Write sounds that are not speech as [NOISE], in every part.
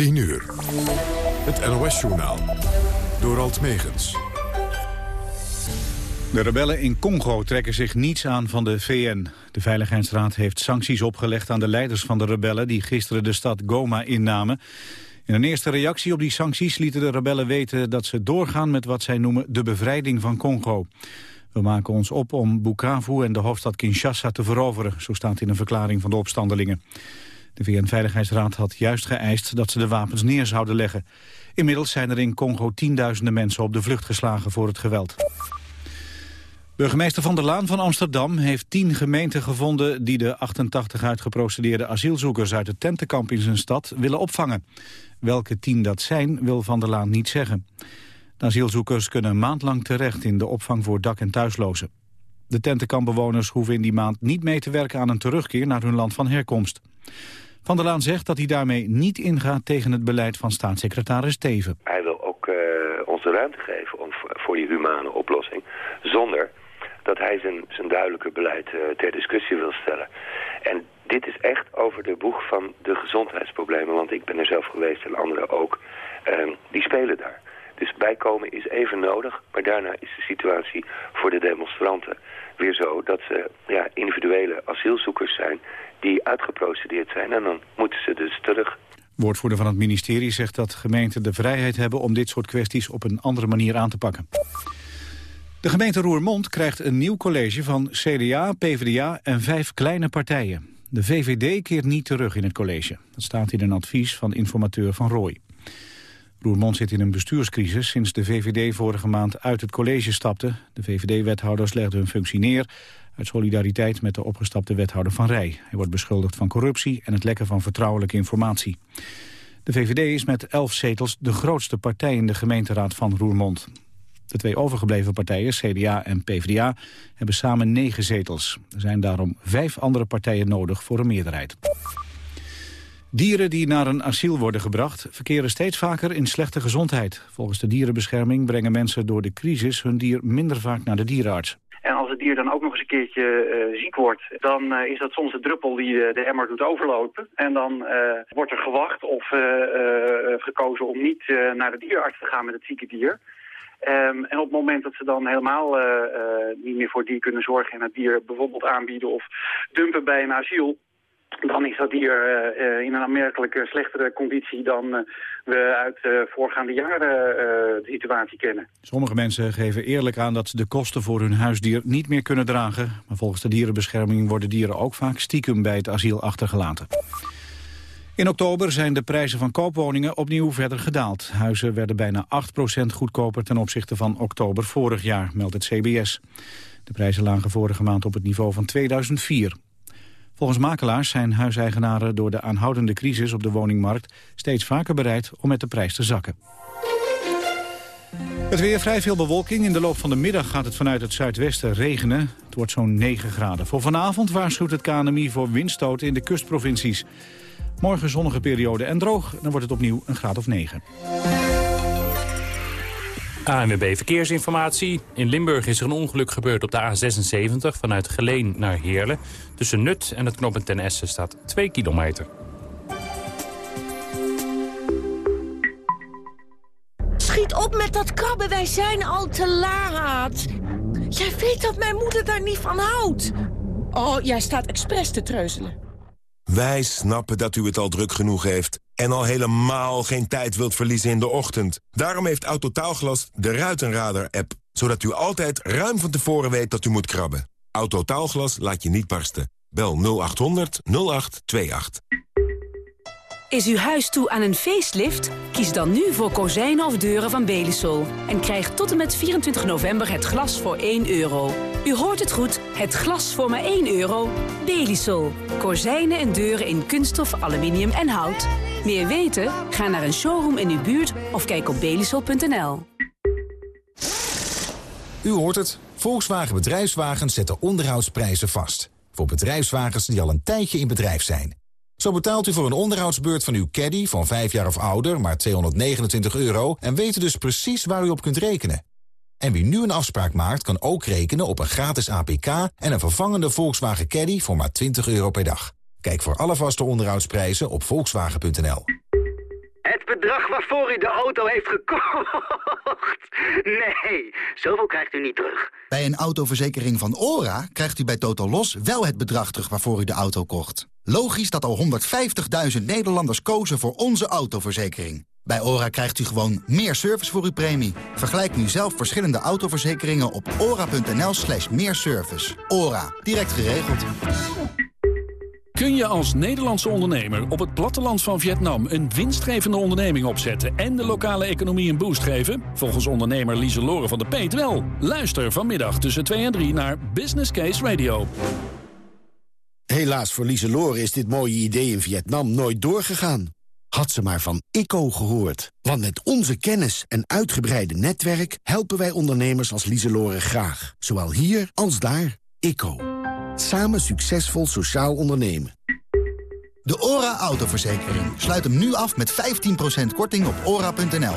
10 uur. Het NOS-journaal. Door Alt Megens. De rebellen in Congo trekken zich niets aan van de VN. De Veiligheidsraad heeft sancties opgelegd aan de leiders van de rebellen... die gisteren de stad Goma innamen. In een eerste reactie op die sancties lieten de rebellen weten... dat ze doorgaan met wat zij noemen de bevrijding van Congo. We maken ons op om Bukavu en de hoofdstad Kinshasa te veroveren... zo staat in een verklaring van de opstandelingen. De VN-veiligheidsraad had juist geëist dat ze de wapens neer zouden leggen. Inmiddels zijn er in Congo tienduizenden mensen op de vlucht geslagen voor het geweld. Burgemeester Van der Laan van Amsterdam heeft tien gemeenten gevonden... die de 88 uitgeprocedeerde asielzoekers uit het tentenkamp in zijn stad willen opvangen. Welke tien dat zijn, wil Van der Laan niet zeggen. De asielzoekers kunnen een maand lang terecht in de opvang voor dak- en thuislozen. De tentenkampbewoners hoeven in die maand niet mee te werken aan een terugkeer naar hun land van herkomst. Van der Laan zegt dat hij daarmee niet ingaat tegen het beleid van staatssecretaris Teven. Hij wil ook uh, ons de ruimte geven om, voor die humane oplossing, zonder dat hij zijn, zijn duidelijke beleid uh, ter discussie wil stellen. En dit is echt over de boeg van de gezondheidsproblemen, want ik ben er zelf geweest en anderen ook. Uh, die spelen daar. Dus bijkomen is even nodig, maar daarna is de situatie voor de demonstranten weer zo dat ze ja, individuele asielzoekers zijn die uitgeprocedeerd zijn en dan moeten ze dus terug. Woordvoerder van het ministerie zegt dat gemeenten de vrijheid hebben om dit soort kwesties op een andere manier aan te pakken. De gemeente Roermond krijgt een nieuw college van CDA, PvdA en vijf kleine partijen. De VVD keert niet terug in het college. Dat staat in een advies van informateur Van Rooij. Roermond zit in een bestuurscrisis sinds de VVD vorige maand uit het college stapte. De VVD-wethouders legden hun functie neer uit solidariteit met de opgestapte wethouder Van Rij. Hij wordt beschuldigd van corruptie en het lekken van vertrouwelijke informatie. De VVD is met elf zetels de grootste partij in de gemeenteraad van Roermond. De twee overgebleven partijen, CDA en PvdA, hebben samen negen zetels. Er zijn daarom vijf andere partijen nodig voor een meerderheid. Dieren die naar een asiel worden gebracht verkeren steeds vaker in slechte gezondheid. Volgens de dierenbescherming brengen mensen door de crisis hun dier minder vaak naar de dierenarts. En als het dier dan ook nog eens een keertje uh, ziek wordt, dan uh, is dat soms de druppel die de emmer doet overlopen. En dan wordt er gewacht of gekozen om niet naar de dierenarts te gaan met het zieke dier. Um, en op het moment dat ze dan helemaal niet meer voor het dier kunnen zorgen en het dier bijvoorbeeld aanbieden of dumpen bij een asiel, dan is dat dier uh, in een aanmerkelijk slechtere conditie dan uh, we uit voorgaande jaren de situatie kennen. Sommige mensen geven eerlijk aan dat ze de kosten voor hun huisdier niet meer kunnen dragen. Maar volgens de dierenbescherming worden dieren ook vaak stiekem bij het asiel achtergelaten. In oktober zijn de prijzen van koopwoningen opnieuw verder gedaald. Huizen werden bijna 8% goedkoper ten opzichte van oktober vorig jaar, meldt het CBS. De prijzen lagen vorige maand op het niveau van 2004. Volgens makelaars zijn huiseigenaren door de aanhoudende crisis op de woningmarkt steeds vaker bereid om met de prijs te zakken. Het weer vrij veel bewolking. In de loop van de middag gaat het vanuit het zuidwesten regenen. Het wordt zo'n 9 graden. Voor vanavond waarschuwt het KNMI voor windstoten in de kustprovincies. Morgen zonnige periode en droog. Dan wordt het opnieuw een graad of 9. ANWB Verkeersinformatie. In Limburg is er een ongeluk gebeurd op de A76 vanuit Geleen naar Heerlen. Tussen Nut en het knooppunt Ten Essen staat 2 kilometer. Schiet op met dat krabben, wij zijn al te laat. Jij weet dat mijn moeder daar niet van houdt. Oh, jij staat expres te treuzelen. Wij snappen dat u het al druk genoeg heeft... en al helemaal geen tijd wilt verliezen in de ochtend. Daarom heeft Autotaalglas de Ruitenradar-app... zodat u altijd ruim van tevoren weet dat u moet krabben. Autotaalglas laat je niet barsten. Bel 0800 0828. Is uw huis toe aan een facelift? Kies dan nu voor kozijnen of deuren van Belisol. En krijg tot en met 24 november het glas voor 1 euro. U hoort het goed, het glas voor maar 1 euro. Belisol. Kozijnen en deuren in kunststof, aluminium en hout. Meer weten? Ga naar een showroom in uw buurt of kijk op belisol.nl. U hoort het. Volkswagen Bedrijfswagens zetten onderhoudsprijzen vast. Voor bedrijfswagens die al een tijdje in bedrijf zijn. Zo betaalt u voor een onderhoudsbeurt van uw caddy van 5 jaar of ouder maar 229 euro... en weet dus precies waar u op kunt rekenen. En wie nu een afspraak maakt, kan ook rekenen op een gratis APK... en een vervangende Volkswagen Caddy voor maar 20 euro per dag. Kijk voor alle vaste onderhoudsprijzen op volkswagen.nl. bedrag waarvoor u de auto heeft gekocht. [LAUGHS] Nee, zoveel krijgt u niet terug. Bij een autoverzekering van ORA krijgt u bij Total Los wel het bedrag terug waarvoor u de auto kocht. Logisch dat al 150.000 Nederlanders kozen voor onze autoverzekering. Bij ORA krijgt u gewoon meer service voor uw premie. Vergelijk nu zelf verschillende autoverzekeringen op ora.nl slash meer service. ORA, direct geregeld. Kun je als Nederlandse ondernemer op het platteland van Vietnam... een winstgevende onderneming opzetten en de lokale economie een boost geven? Volgens ondernemer Lieselore van de Peet wel. Luister vanmiddag tussen 2 en 3 naar Business Case Radio. Helaas voor Lieselore is dit mooie idee in Vietnam nooit doorgegaan. Had ze maar van ICO gehoord. Want met onze kennis en uitgebreide netwerk... helpen wij ondernemers als Lieselore graag. Zowel hier als daar. ICO. Samen succesvol sociaal ondernemen. De ORA autoverzekering. Sluit hem nu af met 15% korting op ora.nl.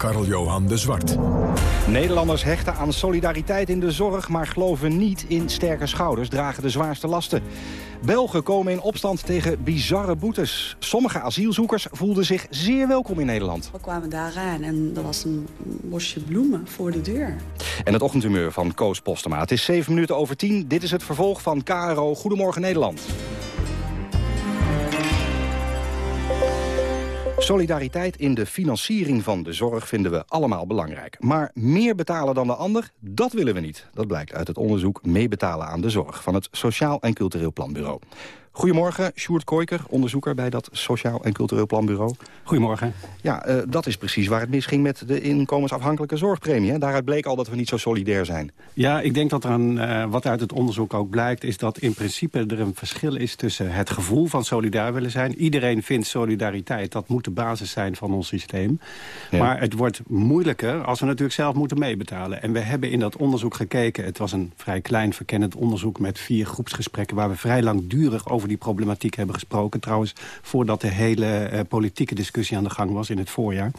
Karl-Johan de Zwart. Nederlanders hechten aan solidariteit in de zorg... maar geloven niet in sterke schouders, dragen de zwaarste lasten. Belgen komen in opstand tegen bizarre boetes. Sommige asielzoekers voelden zich zeer welkom in Nederland. We kwamen daar aan en er was een bosje bloemen voor de deur. En het ochtendhumeur van Koos Postema. Het is 7 minuten over 10. Dit is het vervolg van KRO Goedemorgen Nederland. Solidariteit in de financiering van de zorg vinden we allemaal belangrijk. Maar meer betalen dan de ander, dat willen we niet. Dat blijkt uit het onderzoek Meebetalen aan de Zorg... van het Sociaal en Cultureel Planbureau. Goedemorgen, Sjoerd Koiker, onderzoeker bij dat Sociaal en Cultureel Planbureau. Goedemorgen. Ja, uh, dat is precies waar het misging met de inkomensafhankelijke zorgpremie. Hè? Daaruit bleek al dat we niet zo solidair zijn. Ja, ik denk dat er een, uh, wat uit het onderzoek ook blijkt... is dat in principe er een verschil is tussen het gevoel van solidair willen zijn. Iedereen vindt solidariteit, dat moet de basis zijn van ons systeem. Ja. Maar het wordt moeilijker als we natuurlijk zelf moeten meebetalen. En we hebben in dat onderzoek gekeken... het was een vrij klein verkennend onderzoek met vier groepsgesprekken... waar we vrij langdurig over die problematiek hebben gesproken. Trouwens, voordat de hele uh, politieke discussie aan de gang was in het voorjaar.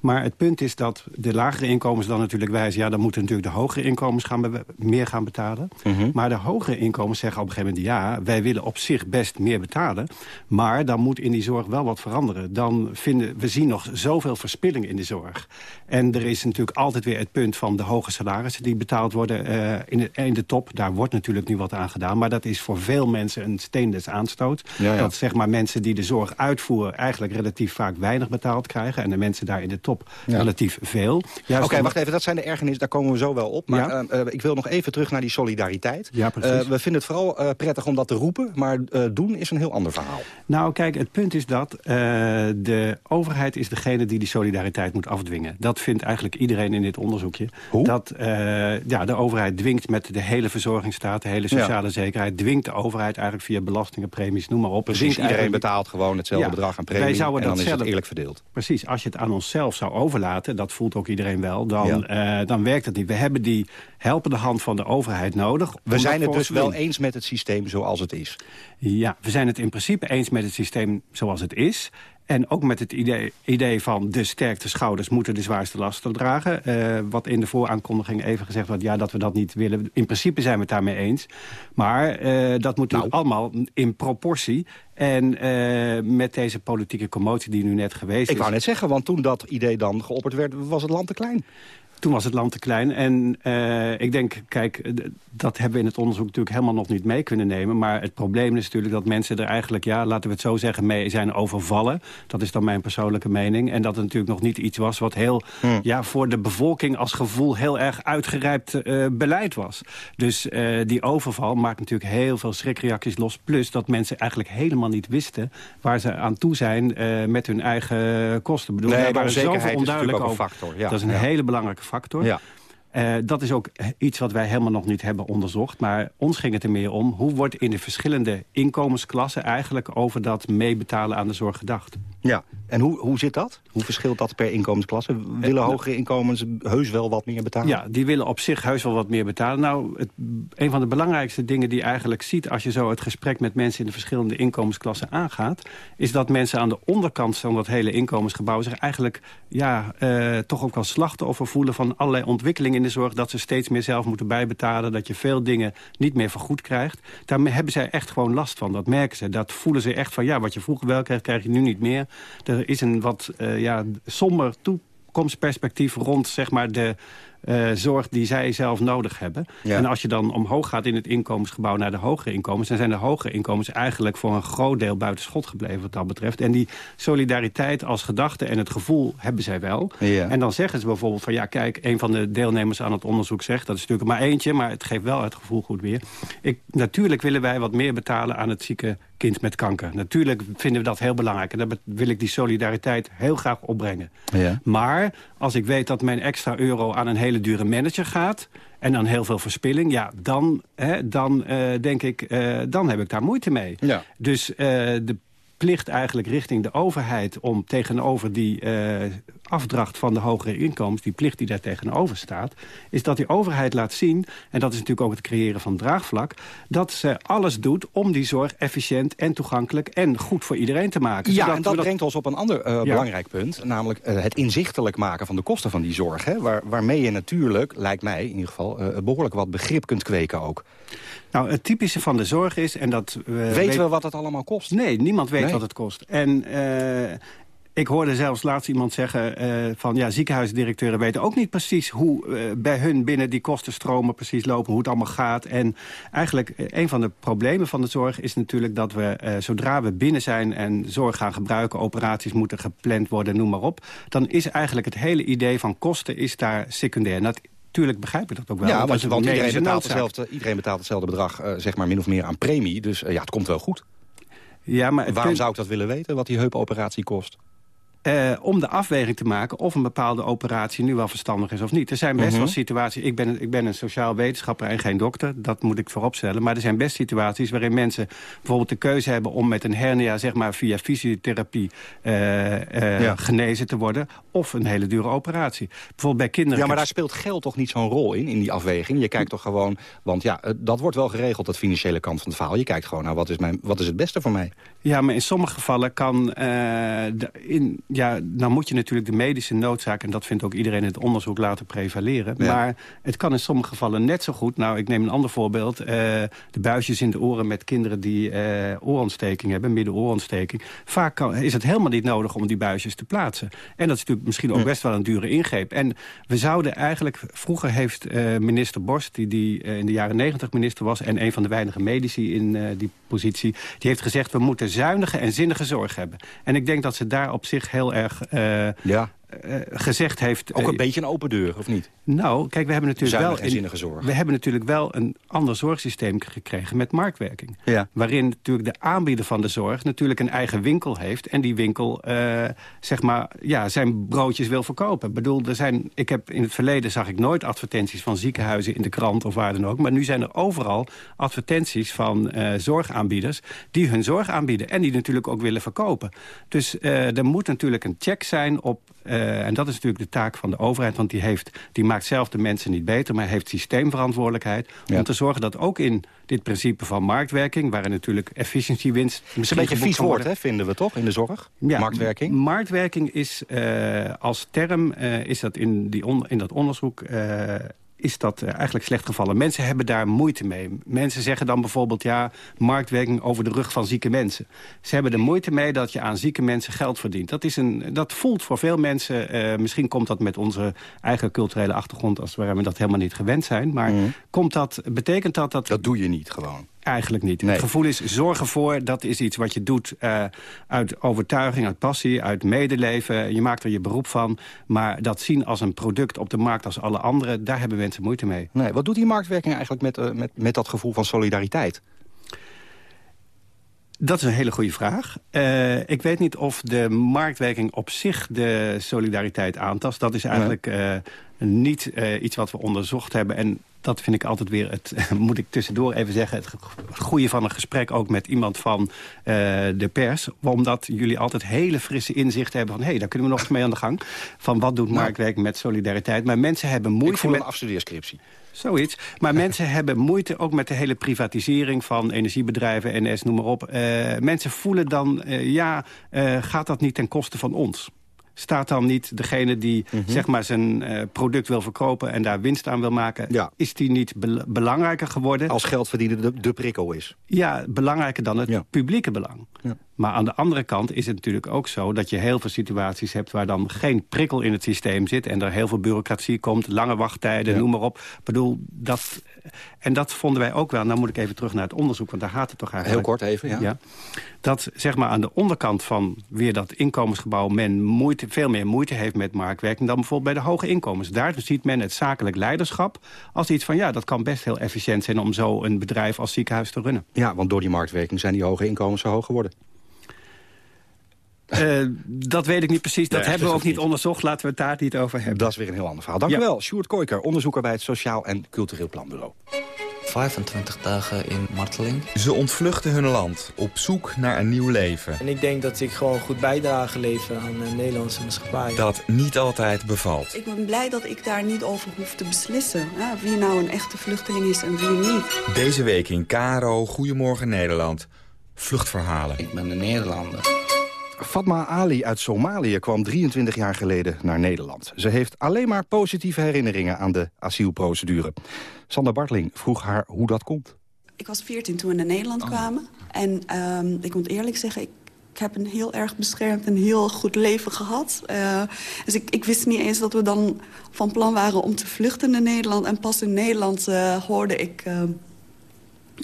Maar het punt is dat de lagere inkomens dan natuurlijk wijzen... ja, dan moeten natuurlijk de hogere inkomens gaan meer gaan betalen. Mm -hmm. Maar de hogere inkomens zeggen op een gegeven moment... ja, wij willen op zich best meer betalen. Maar dan moet in die zorg wel wat veranderen. Dan vinden we zien nog zoveel verspilling in de zorg. En er is natuurlijk altijd weer het punt van de hoge salarissen... die betaald worden uh, in, de, in de top. Daar wordt natuurlijk nu wat aan gedaan. Maar dat is voor veel mensen een steen des aanstoot. Ja, ja. Dat zeg maar mensen die de zorg uitvoeren... eigenlijk relatief vaak weinig betaald krijgen. En de mensen daar in de top ja. relatief veel. Oké, okay, wacht even. Dat zijn de ergernissen. Daar komen we zo wel op. Maar uh, uh, ik wil nog even terug naar die solidariteit. Ja, precies. we vinden het vooral prettig om dat te roepen. Maar doen is een heel ander verhaal. Nou, kijk, het punt is dat de overheid is degene die die solidariteit moet afdwingen. Dat vindt eigenlijk iedereen in dit onderzoekje. Hoe? Dat ja, de overheid dwingt met de hele verzorgingsstaat, de hele sociale zekerheid... dwingt de overheid eigenlijk via belastingen, premies, noem maar op. Precies, iedereen eigenlijk... betaalt gewoon hetzelfde ja, bedrag aan premie wij zouden en dan dat is zelf... het eerlijk verdeeld. Precies, als je het aan onszelf zou overlaten, dat voelt ook iedereen wel... dan, ja. uh, dan werkt het niet. We hebben die helpende hand van de overheid nodig. We zijn het dus wel eens met het systeem zoals het is. Ja, we zijn het in principe eens met het systeem zoals het is. En ook met het idee, idee van de sterkste schouders moeten de zwaarste lasten dragen. Uh, wat in de vooraankondiging even gezegd wordt, ja, dat we dat niet willen. In principe zijn we het daarmee eens. Maar uh, dat moet nou. allemaal in proportie. En uh, met deze politieke commotie die nu net geweest Ik is... Ik wou net zeggen, want toen dat idee dan geopperd werd, was het land te klein. Toen was het land te klein. En uh, ik denk, kijk, dat hebben we in het onderzoek natuurlijk helemaal nog niet mee kunnen nemen. Maar het probleem is natuurlijk dat mensen er eigenlijk, ja, laten we het zo zeggen, mee zijn overvallen. Dat is dan mijn persoonlijke mening. En dat het natuurlijk nog niet iets was wat heel, hmm. ja, voor de bevolking als gevoel heel erg uitgerijpt uh, beleid was. Dus uh, die overval maakt natuurlijk heel veel schrikreacties los. Plus dat mensen eigenlijk helemaal niet wisten waar ze aan toe zijn met hun eigen kosten. Ik bedoel, nee, natuurlijk ook een factor. Ja. Dat is een ja. hele belangrijke factor. Ja. Uh, dat is ook iets wat wij helemaal nog niet hebben onderzocht. Maar ons ging het er meer om... hoe wordt in de verschillende inkomensklassen... eigenlijk over dat meebetalen aan de zorg gedacht. Ja, en hoe, hoe zit dat? Hoe verschilt dat per inkomensklasse? Willen hogere inkomens heus wel wat meer betalen? Ja, die willen op zich heus wel wat meer betalen. Nou, het, een van de belangrijkste dingen die je eigenlijk ziet... als je zo het gesprek met mensen in de verschillende inkomensklassen aangaat... is dat mensen aan de onderkant van dat hele inkomensgebouw... zich eigenlijk ja, uh, toch ook wel slachtoffer voelen... van allerlei ontwikkelingen in zorg... dat ze steeds meer zelf moeten bijbetalen... dat je veel dingen niet meer vergoed krijgt. Daar hebben zij echt gewoon last van. Dat merken ze. Dat voelen ze echt van... ja, wat je vroeger wel kreeg, krijg je nu niet meer. Er is een wat uh, ja, somber toekomstperspectief rond zeg maar, de uh, zorg die zij zelf nodig hebben. En als je dan omhoog gaat in het inkomensgebouw naar de hogere inkomens... dan zijn de hogere inkomens eigenlijk voor een groot deel buiten schot gebleven wat dat betreft. En die solidariteit als gedachte en het gevoel hebben zij wel. Ja. En dan zeggen ze bijvoorbeeld van ja, kijk, een van de deelnemers aan het onderzoek zegt... dat is natuurlijk maar eentje, maar het geeft wel het gevoel goed weer. Ik, natuurlijk willen wij wat meer betalen aan het zieke kind met kanker. Natuurlijk vinden we dat heel belangrijk. En daar wil ik die solidariteit heel graag opbrengen. Ja. Maar als ik weet dat mijn extra euro aan een hele dure manager gaat... en dan heel veel verspilling, ja, dan, hè, dan uh, denk ik, uh, dan heb ik daar moeite mee. Ja. Dus uh, de plicht eigenlijk richting de overheid... om tegenover die uh, afdracht van de hogere inkomens... die plicht die daar tegenover staat... is dat die overheid laat zien... en dat is natuurlijk ook het creëren van draagvlak... dat ze alles doet om die zorg efficiënt en toegankelijk... en goed voor iedereen te maken. Ja, en dat, brengt ons op een ander uh, ja. belangrijk punt... namelijk uh, het inzichtelijk maken van de kosten van die zorg. Hè, waar, waarmee je natuurlijk, lijkt mij in ieder geval... behoorlijk wat begrip kunt kweken ook. Nou, het typische van de zorg is... En dat, Weten weet... we wat het allemaal kost? Nee, niemand weet nee. wat het kost. En ik hoorde zelfs laatst iemand zeggen uh, van... ja, ziekenhuisdirecteuren weten ook niet precies... hoe uh, bij hun binnen die kostenstromen precies lopen, hoe het allemaal gaat. En eigenlijk een van de problemen van de zorg is natuurlijk dat we... Zodra we binnen zijn en zorg gaan gebruiken... operaties moeten gepland worden, noem maar op... dan is eigenlijk het hele idee van kosten is daar secundair. Dat Tuurlijk begrijp ik dat ook wel. Ja, want, want iedereen, betaalt hetzelfde, iedereen betaalt hetzelfde bedrag, zeg maar min of meer aan premie. Dus ja, het komt wel goed. Ja, maar Waarom zou ik dat willen weten, wat die heupoperatie kost? Uh, om de afweging te maken of een bepaalde operatie nu wel verstandig is of niet. Er zijn best uh -huh. wel situaties, ik ben, ik ben een sociaal wetenschapper en geen dokter, dat moet ik vooropstellen. Maar er zijn best situaties waarin mensen bijvoorbeeld de keuze hebben om met een hernia zeg maar, via fysiotherapie uh, ja. genezen te worden. Of een hele dure operatie. Bijvoorbeeld bij kinderen... Ja, maar daar speelt geld toch niet zo'n rol in, in die afweging? Je kijkt toch gewoon, want ja, dat wordt wel geregeld, dat financiële kant van het verhaal. Je kijkt gewoon naar nou, wat is, mijn, wat is het beste voor mij? Ja, maar in sommige gevallen kan in ja, dan moet je natuurlijk de medische noodzaak... en dat vindt ook iedereen in het onderzoek laten prevaleren. Ja. Maar het kan in sommige gevallen net zo goed... nou, ik neem een ander voorbeeld. Uh, de buisjes in de oren met kinderen die uh, oorontsteking hebben... middenoorontsteking. Vaak kan, is het helemaal niet nodig om die buisjes te plaatsen. En dat is natuurlijk misschien ook best wel een dure ingreep. En we zouden eigenlijk... Vroeger heeft uh, minister Borst, die, die in de jaren negentig minister was... en een van de weinige medici in die positie... die heeft gezegd, we moeten zuinige en zinnige zorg hebben. En ik denk dat ze daar op zich heel erg uh, ja. uh, gezegd heeft... Ook een beetje een open deur, of niet? Nou, kijk, we hebben natuurlijk wel... In, zorg. We hebben natuurlijk wel een ander zorgsysteem gekregen met marktwerking. Ja. Waarin natuurlijk de aanbieder van de zorg natuurlijk een eigen winkel heeft... en die winkel, uh, zeg maar, ja, zijn broodjes wil verkopen. Ik bedoel, er zijn, ik heb in het verleden zag ik nooit advertenties van ziekenhuizen in de krant of waar dan ook. Maar nu zijn er overal advertenties van zorgaanbieders... die hun zorg aanbieden en die natuurlijk ook willen verkopen. Dus er moet natuurlijk een check zijn op... En dat is natuurlijk de taak van de overheid, want die, heeft, die maakt zelf de mensen niet beter... maar heeft systeemverantwoordelijkheid ja. om te zorgen dat ook in dit principe van marktwerking... waarin natuurlijk efficiëntiewinst... Een beetje vies woord, hè, vinden we toch, in de zorg? Ja, marktwerking? Marktwerking is uh, als term, uh, is dat in, die on, in dat onderzoek is dat eigenlijk slecht gevallen. Mensen hebben daar moeite mee. Mensen zeggen dan bijvoorbeeld, ja, marktwerking over de rug van zieke mensen. Ze hebben er moeite mee dat je aan zieke mensen geld verdient. Dat, is een, dat voelt voor veel mensen, uh, misschien komt dat met onze eigen culturele achtergrond... als we dat helemaal niet gewend zijn. Maar mm. komt dat, betekent dat dat... Dat doe je niet gewoon. Eigenlijk niet. Nee. Het gevoel is zorgen voor, dat is iets wat je doet uh, uit overtuiging, uit passie, uit medeleven. Je maakt er je beroep van. Maar dat zien als een product op de markt als alle anderen, daar hebben mensen moeite mee. Nee, wat doet die marktwerking eigenlijk met, uh, met, met dat gevoel van solidariteit? Dat is een hele goede vraag. Uh, ik weet niet of de marktwerking op zich de solidariteit aantast. Dat is eigenlijk... Uh, niet iets wat we onderzocht hebben. En dat vind ik altijd weer, het, [LAUGHS] moet ik tussendoor even zeggen... het goede van een gesprek ook met iemand van de pers. Omdat jullie altijd hele frisse inzichten hebben van... hé, hey, daar kunnen we nog eens mee aan de gang. Van wat doet nou. marktwerk met solidariteit. Maar mensen hebben moeite ik voel met... een afstudeerscriptie. Zoiets. Maar [LAUGHS] mensen hebben moeite ook met de hele privatisering van energiebedrijven, NS, noem maar op. Uh, mensen voelen dan, uh, ja, uh, gaat dat niet ten koste van ons? staat dan niet degene die mm -hmm. zeg maar zijn uh, product wil verkopen... en daar winst aan wil maken, ja. is die niet be belangrijker geworden? Als geld verdienen de, de prikkel is. Ja, belangrijker dan het ja. publieke belang. Ja. Maar aan de andere kant is het natuurlijk ook zo... dat je heel veel situaties hebt waar dan geen prikkel in het systeem zit... en er heel veel bureaucratie komt, lange wachttijden, noem maar op. Ik bedoel, dat, en dat vonden wij ook wel... nou moet ik even terug naar het onderzoek, want daar gaat het toch eigenlijk... Heel kort even, ja. ja dat zeg maar aan de onderkant van weer dat inkomensgebouw... men moeite, veel meer moeite heeft met marktwerking dan bijvoorbeeld bij de hoge inkomens. Daar ziet men het zakelijk leiderschap als iets van... ja, dat kan best heel efficiënt zijn om zo een bedrijf als ziekenhuis te runnen. Ja, want door die marktwerking zijn die hoge inkomens zo hoog geworden. Uh, dat weet ik niet precies. Dat nee, hebben we ook niet onderzocht. Laten we het daar niet over hebben. Dat is weer een heel ander verhaal. Dank ja. u wel, Sjoerd Kooiker, onderzoeker bij het Sociaal en Cultureel Planbureau. 25 dagen in marteling. Ze ontvluchten hun land, op zoek naar een nieuw leven. En ik denk dat ik gewoon goed bijdrage leven aan de Nederlandse maatschappij. Dat niet altijd bevalt. Ik ben blij dat ik daar niet over hoef te beslissen. Ja, wie nou een echte vluchteling is en wie niet. Deze week in Karo, Goedemorgen Nederland. Vluchtverhalen. Ik ben een Nederlander. Fatma Ali uit Somalië kwam 23 jaar geleden naar Nederland. Ze heeft alleen maar positieve herinneringen aan de asielprocedure. Sander Bartling vroeg haar hoe dat komt. Ik was 14 toen we naar Nederland oh. kwamen. En um, ik moet eerlijk zeggen, ik, ik, heb een heel erg beschermd en heel goed leven gehad. Uh, dus ik, ik, wist niet eens dat we dan van plan waren om te vluchten naar Nederland. En pas in Nederland uh, hoorde ik uh,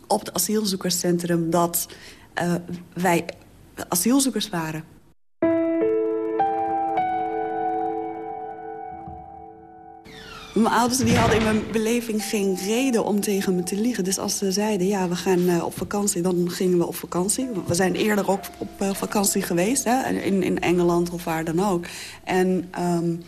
op het asielzoekerscentrum dat wij asielzoekers waren. Mijn ouders die hadden in mijn beleving geen reden om tegen me te liegen. Dus als ze zeiden, ja, we gaan uh, op vakantie, dan gingen we op vakantie. We zijn eerder ook op uh, vakantie geweest, hè, in, in Engeland of waar dan ook. En um,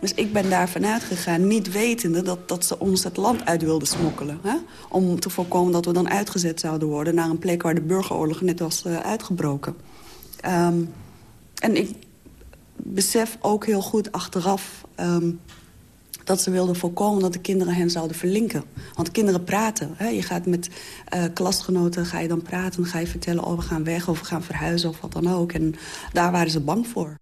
dus ik ben daar vanuit gegaan, niet wetende dat, dat ze ons het land uit wilden smokkelen. Hè? Om te voorkomen dat we dan uitgezet zouden worden... naar een plek waar de burgeroorlog net was uh, uitgebroken. Um, en ik besef ook heel goed achteraf... Um, dat ze wilden voorkomen dat de kinderen hen zouden verlinken. Want kinderen praten. Hè? Je gaat met uh, klasgenoten, ga je dan praten... ga je vertellen, oh, we gaan weg of we gaan verhuizen of wat dan ook. En daar waren ze bang voor.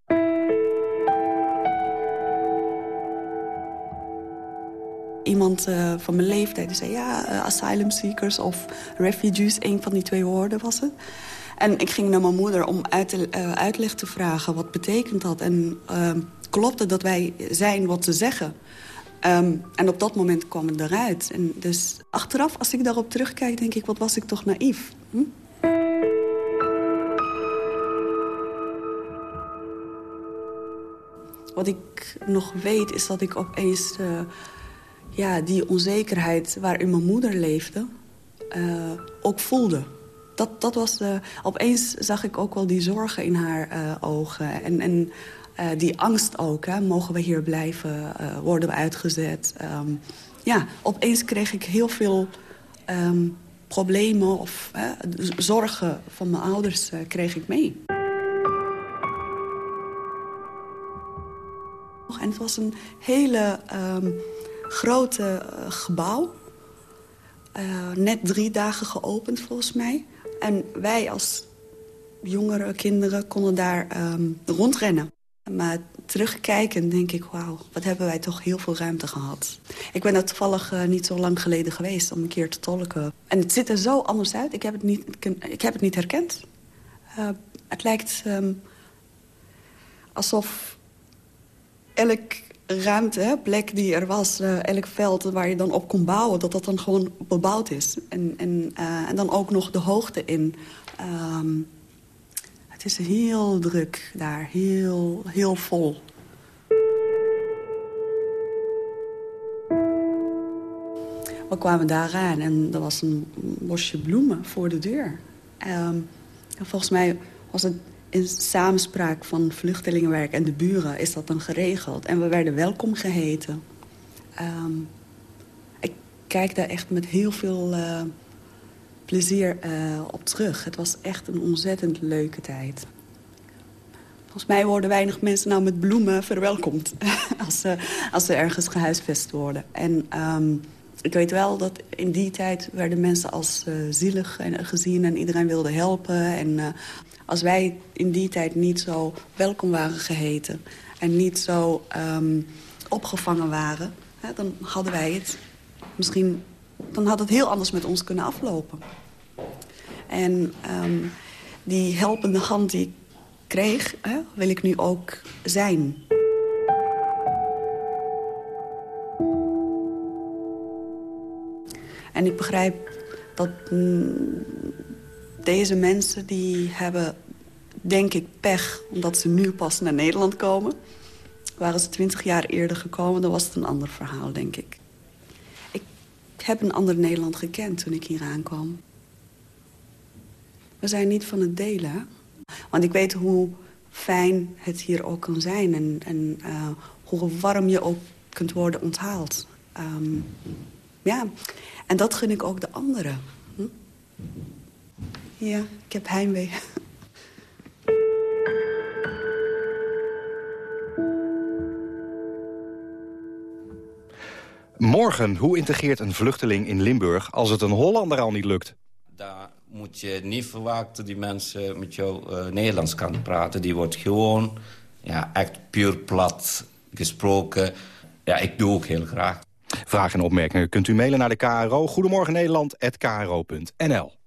Iemand uh, van mijn leeftijd zei, ja, uh, asylum seekers of refugees... een van die twee woorden was het. En ik ging naar mijn moeder om uit te, uh, uitleg te vragen. Wat betekent dat? En uh, klopte dat wij zijn wat ze zeggen? Um, en op dat moment kwam het eruit. En dus achteraf, als ik daarop terugkijk, denk ik... wat was ik toch naïef? Hm? Wat ik nog weet, is dat ik opeens... Uh, ja, die onzekerheid waarin mijn moeder leefde... Uh, ook voelde dat, dat was de, opeens zag ik ook wel die zorgen in haar uh, ogen. En, en uh, die angst ook. Hè. Mogen we hier blijven? Worden we uitgezet? Um, ja, opeens kreeg ik heel veel um, problemen of zorgen van mijn ouders kreeg ik mee. En het was een hele um, grote gebouw. net drie dagen geopend volgens mij. En wij als jongere kinderen konden daar um, rondrennen. Maar terugkijken denk ik, wauw, wat hebben wij toch heel veel ruimte gehad. Ik ben er toevallig uh, niet zo lang geleden geweest om een keer te tolken. En het ziet er zo anders uit. Ik heb het niet, ik heb het niet herkend. Uh, het lijkt um, alsof elk ruimte, plek die er was, uh, elk veld waar je dan op kon bouwen... dat dat dan gewoon bebouwd is. En, en, uh, en dan ook nog de hoogte in. Um, het is heel druk daar, heel, heel vol. We kwamen daar aan en er was een bosje bloemen voor de deur. Um, volgens mij was het in samenspraak van vluchtelingenwerk en de buren is dat dan geregeld. En we werden welkom geheten. ehm, ik kijk daar echt met heel veel uh, plezier uh, op terug. Het was echt een ontzettend leuke tijd. Volgens mij worden weinig mensen nou met bloemen verwelkomd... [LAUGHS] als, ze, als ze ergens gehuisvest worden. En um, ik weet wel dat in die tijd werden mensen als uh, zielig gezien... en iedereen wilde helpen. En als wij in die tijd niet zo welkom waren geheten... en niet zo um, opgevangen waren, hè, dan hadden wij het misschien... dan had het heel anders met ons kunnen aflopen. En um, die helpende hand die ik kreeg, hè, wil ik nu ook zijn. En ik begrijp dat mm, deze mensen die hebben, denk ik, pech... omdat ze nu pas naar Nederland komen. Waren ze twintig jaar eerder gekomen, dan was het een ander verhaal, denk ik. Ik heb een ander Nederland gekend toen ik hier aankwam. We zijn niet van het delen, Want ik weet hoe fijn het hier ook kan zijn... en, en uh, hoe warm je ook kunt worden onthaald. Um, ja, en dat gun ik ook de anderen. Hm? Ja, ik heb heimwee. Morgen, hoe integreert een vluchteling in Limburg als het een Hollander al niet lukt? Daar moet je niet verwachten die mensen met jou uh, Nederlands kan praten. Die wordt gewoon ja, echt puur plat gesproken. Ja, ik doe ook heel graag. Vragen en opmerkingen kunt u mailen naar de KRO. Goedemorgen Nederland@kro.nl.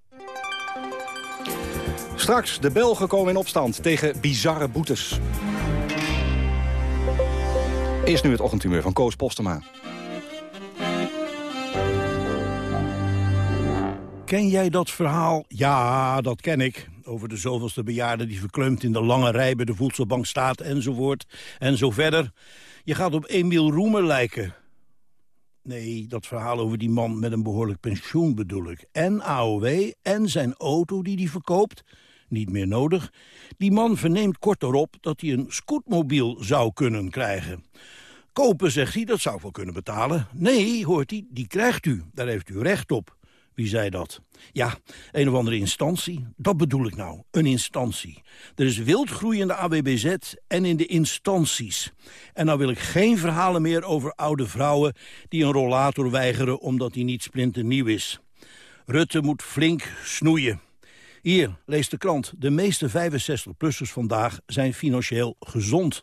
Straks, de Belgen komen in opstand tegen bizarre boetes. Eerst nu het ochtendhumeur van Koos Postema. Ken jij dat verhaal? Ja, dat ken ik. Over de zoveelste bejaarde die verkleumd in de lange rij bij de voedselbank staat enzovoort. En zo verder. Je gaat op Emiel Roemer lijken. Nee, dat verhaal over die man met een behoorlijk pensioen bedoel ik. En AOW en zijn auto die hij verkoopt. Niet meer nodig. Die man verneemt kort erop dat hij een scootmobiel zou kunnen krijgen. Kopen, zegt hij, dat zou wel kunnen betalen. Nee, hoort hij, die krijgt u. Daar heeft u recht op. Wie zei dat? Ja, een of andere instantie. Dat bedoel ik nou, een instantie. Er is wildgroeiende AWBZ en in de instanties. En nou wil ik geen verhalen meer over oude vrouwen... die een rollator weigeren omdat die niet splinternieuw is. Rutte moet flink snoeien. Hier, lees de krant. De meeste 65-plussers vandaag zijn financieel gezond.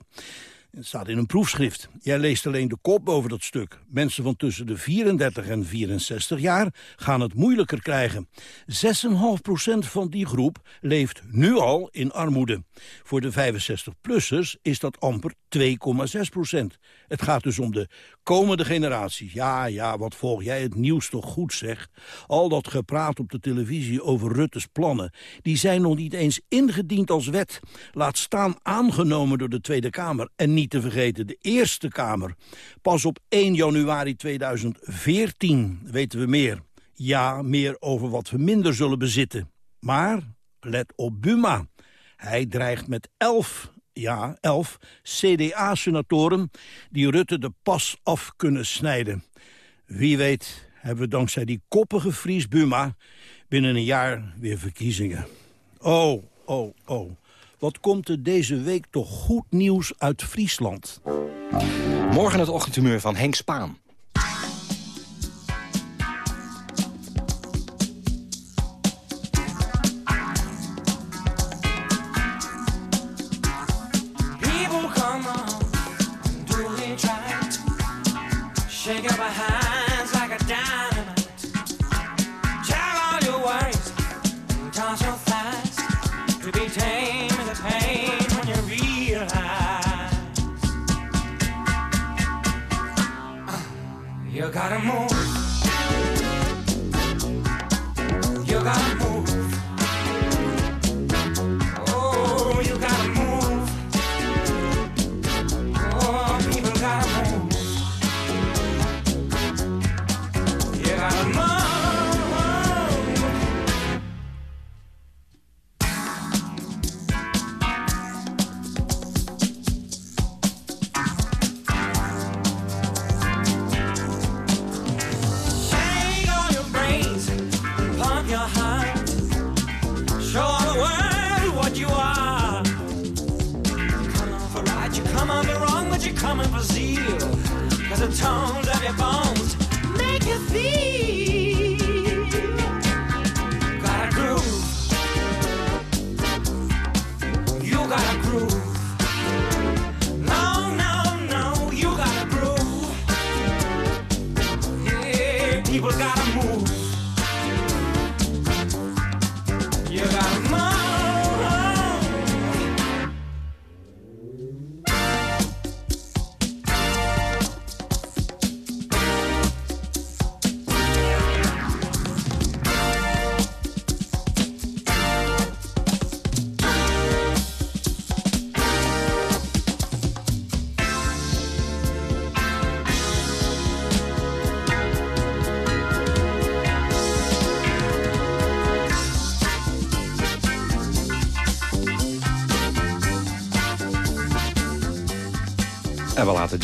Het staat in een proefschrift. Jij leest alleen de kop boven dat stuk. Mensen van tussen de 34 en 64 jaar gaan het moeilijker krijgen. 6,5% van die groep leeft nu al in armoede. Voor de 65-plussers is dat amper 2,6%. Het gaat dus om de komende generaties. Ja, ja, wat volg jij het nieuws toch goed, zeg. Al dat gepraat op de televisie over Rutte's plannen... die zijn nog niet eens ingediend als wet. Laat staan aangenomen door de Tweede Kamer... en niet te vergeten de Eerste Kamer. Pas op 1 januari 2014 weten we meer. Ja, meer over wat we minder zullen bezitten. Maar let op Buma. Hij dreigt met 11 ja, 11 CDA-senatoren die Rutte de pas af kunnen snijden. Wie weet hebben we dankzij die koppige Fries Buma binnen een jaar weer verkiezingen. Oh, oh, oh. Wat komt er deze week toch goed nieuws uit Friesland? Morgen het ochtendhumeur van Henk Spaan.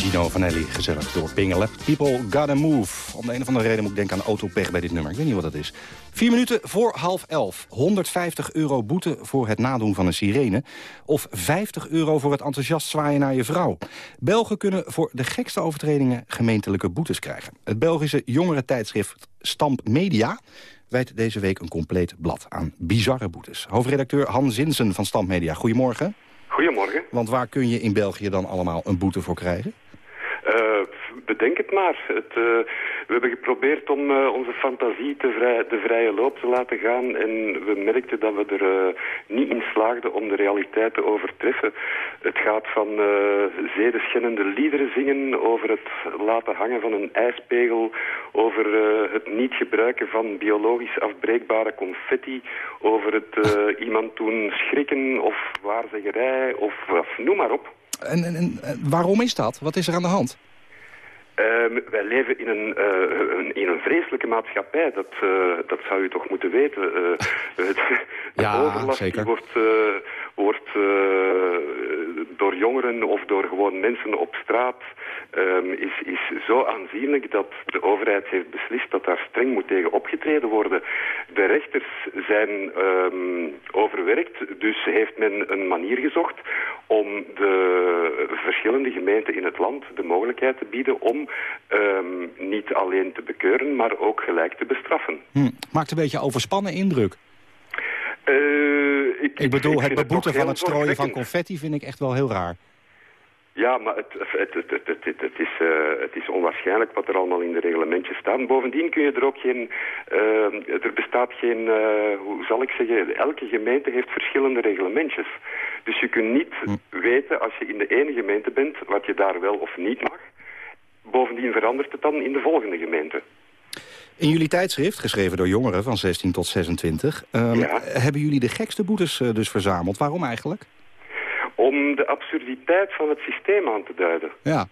Gino Vanelli gezellig doorpingelen. People gotta move. Om de een of andere reden moet ik denken aan autopech bij dit nummer. Ik weet niet wat dat is. Vier minuten voor half elf. 150 euro boete voor het nadoen van een sirene. Of 50 euro voor het enthousiast zwaaien naar je vrouw. Belgen kunnen voor de gekste overtredingen gemeentelijke boetes krijgen. Het Belgische jongerentijdschrift Stamp Media wijdt deze week een compleet blad aan bizarre boetes. Hoofdredacteur Han Zinsen van Stamp Media, goedemorgen. Goedemorgen. Want waar kun je in België dan allemaal een boete voor krijgen? Uh, bedenk het maar. Het, uh, we hebben geprobeerd om uh, onze fantasie te vrij, de vrije loop te laten gaan. En we merkten dat we er niet in slaagden om de realiteit te overtreffen. Het gaat van zedeschennende liederen zingen, over het laten hangen van een ijspegel, over het niet gebruiken van biologisch afbreekbare confetti, over het iemand doen schrikken of waarzeggerij of, of noem maar op. En, en, en, waarom is dat? Wat is er aan de hand? Uh, wij leven in een, uh, een, in een vreselijke maatschappij, dat, uh, dat zou u toch moeten weten. [LAUGHS] de ja, overlast zeker. Die wordt, wordt door jongeren of door gewoon mensen op straat um, is, is zo aanzienlijk dat de overheid heeft beslist dat daar streng moet tegen opgetreden worden. De rechters zijn um, overwerkt, dus heeft men een manier gezocht om de verschillende gemeenten in het land de mogelijkheid te bieden om um, niet alleen te bekeuren, maar ook gelijk te bestraffen. Hm. Maakt een beetje overspannen indruk. Uh, ik, ik, bedoel, ik het beboeten van het strooien van confetti vind ik echt wel heel raar. Ja, maar het, het, is, uh, het is onwaarschijnlijk wat er allemaal in de reglementjes staat. Bovendien kun je er ook geen... Uh, er bestaat geen... Hoe zal ik zeggen... Elke gemeente heeft verschillende reglementjes. Dus je kunt niet hm. weten als je in de ene gemeente bent... wat je daar wel of niet mag. Bovendien verandert het dan in de volgende gemeente. In jullie tijdschrift, geschreven door jongeren van 16 tot 26... Um, Ja. hebben jullie de gekste boetes uh, dus verzameld. Waarom eigenlijk? Om de absurditeit van het systeem aan te duiden. Ja.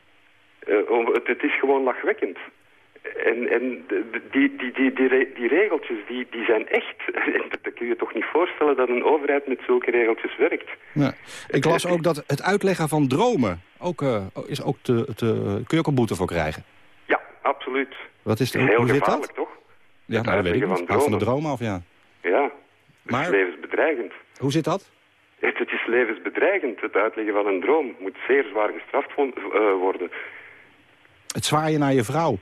Uh, om, het, het is gewoon lachwekkend. En, en die, die, die, die, re- die regeltjes die, die zijn echt. [LAUGHS] Dat kun je toch niet voorstellen dat een overheid met zulke regeltjes werkt. Ja. Ik las ook dat het uitleggen van dromen... Ook, uh, is ook te, te, kun je ook een boete voor krijgen. Absoluut. Wat is Het heel hoe zit gevaarlijk, dat? toch? Ja, Het nou, dat weet ik niet. van van de droom af, ja. Ja, het Maar- is levensbedreigend. Hoe zit dat? Het, het is levensbedreigend. Het uitleggen van een droom moet zeer zwaar gestraft eh, worden. Het zwaaien naar je vrouw.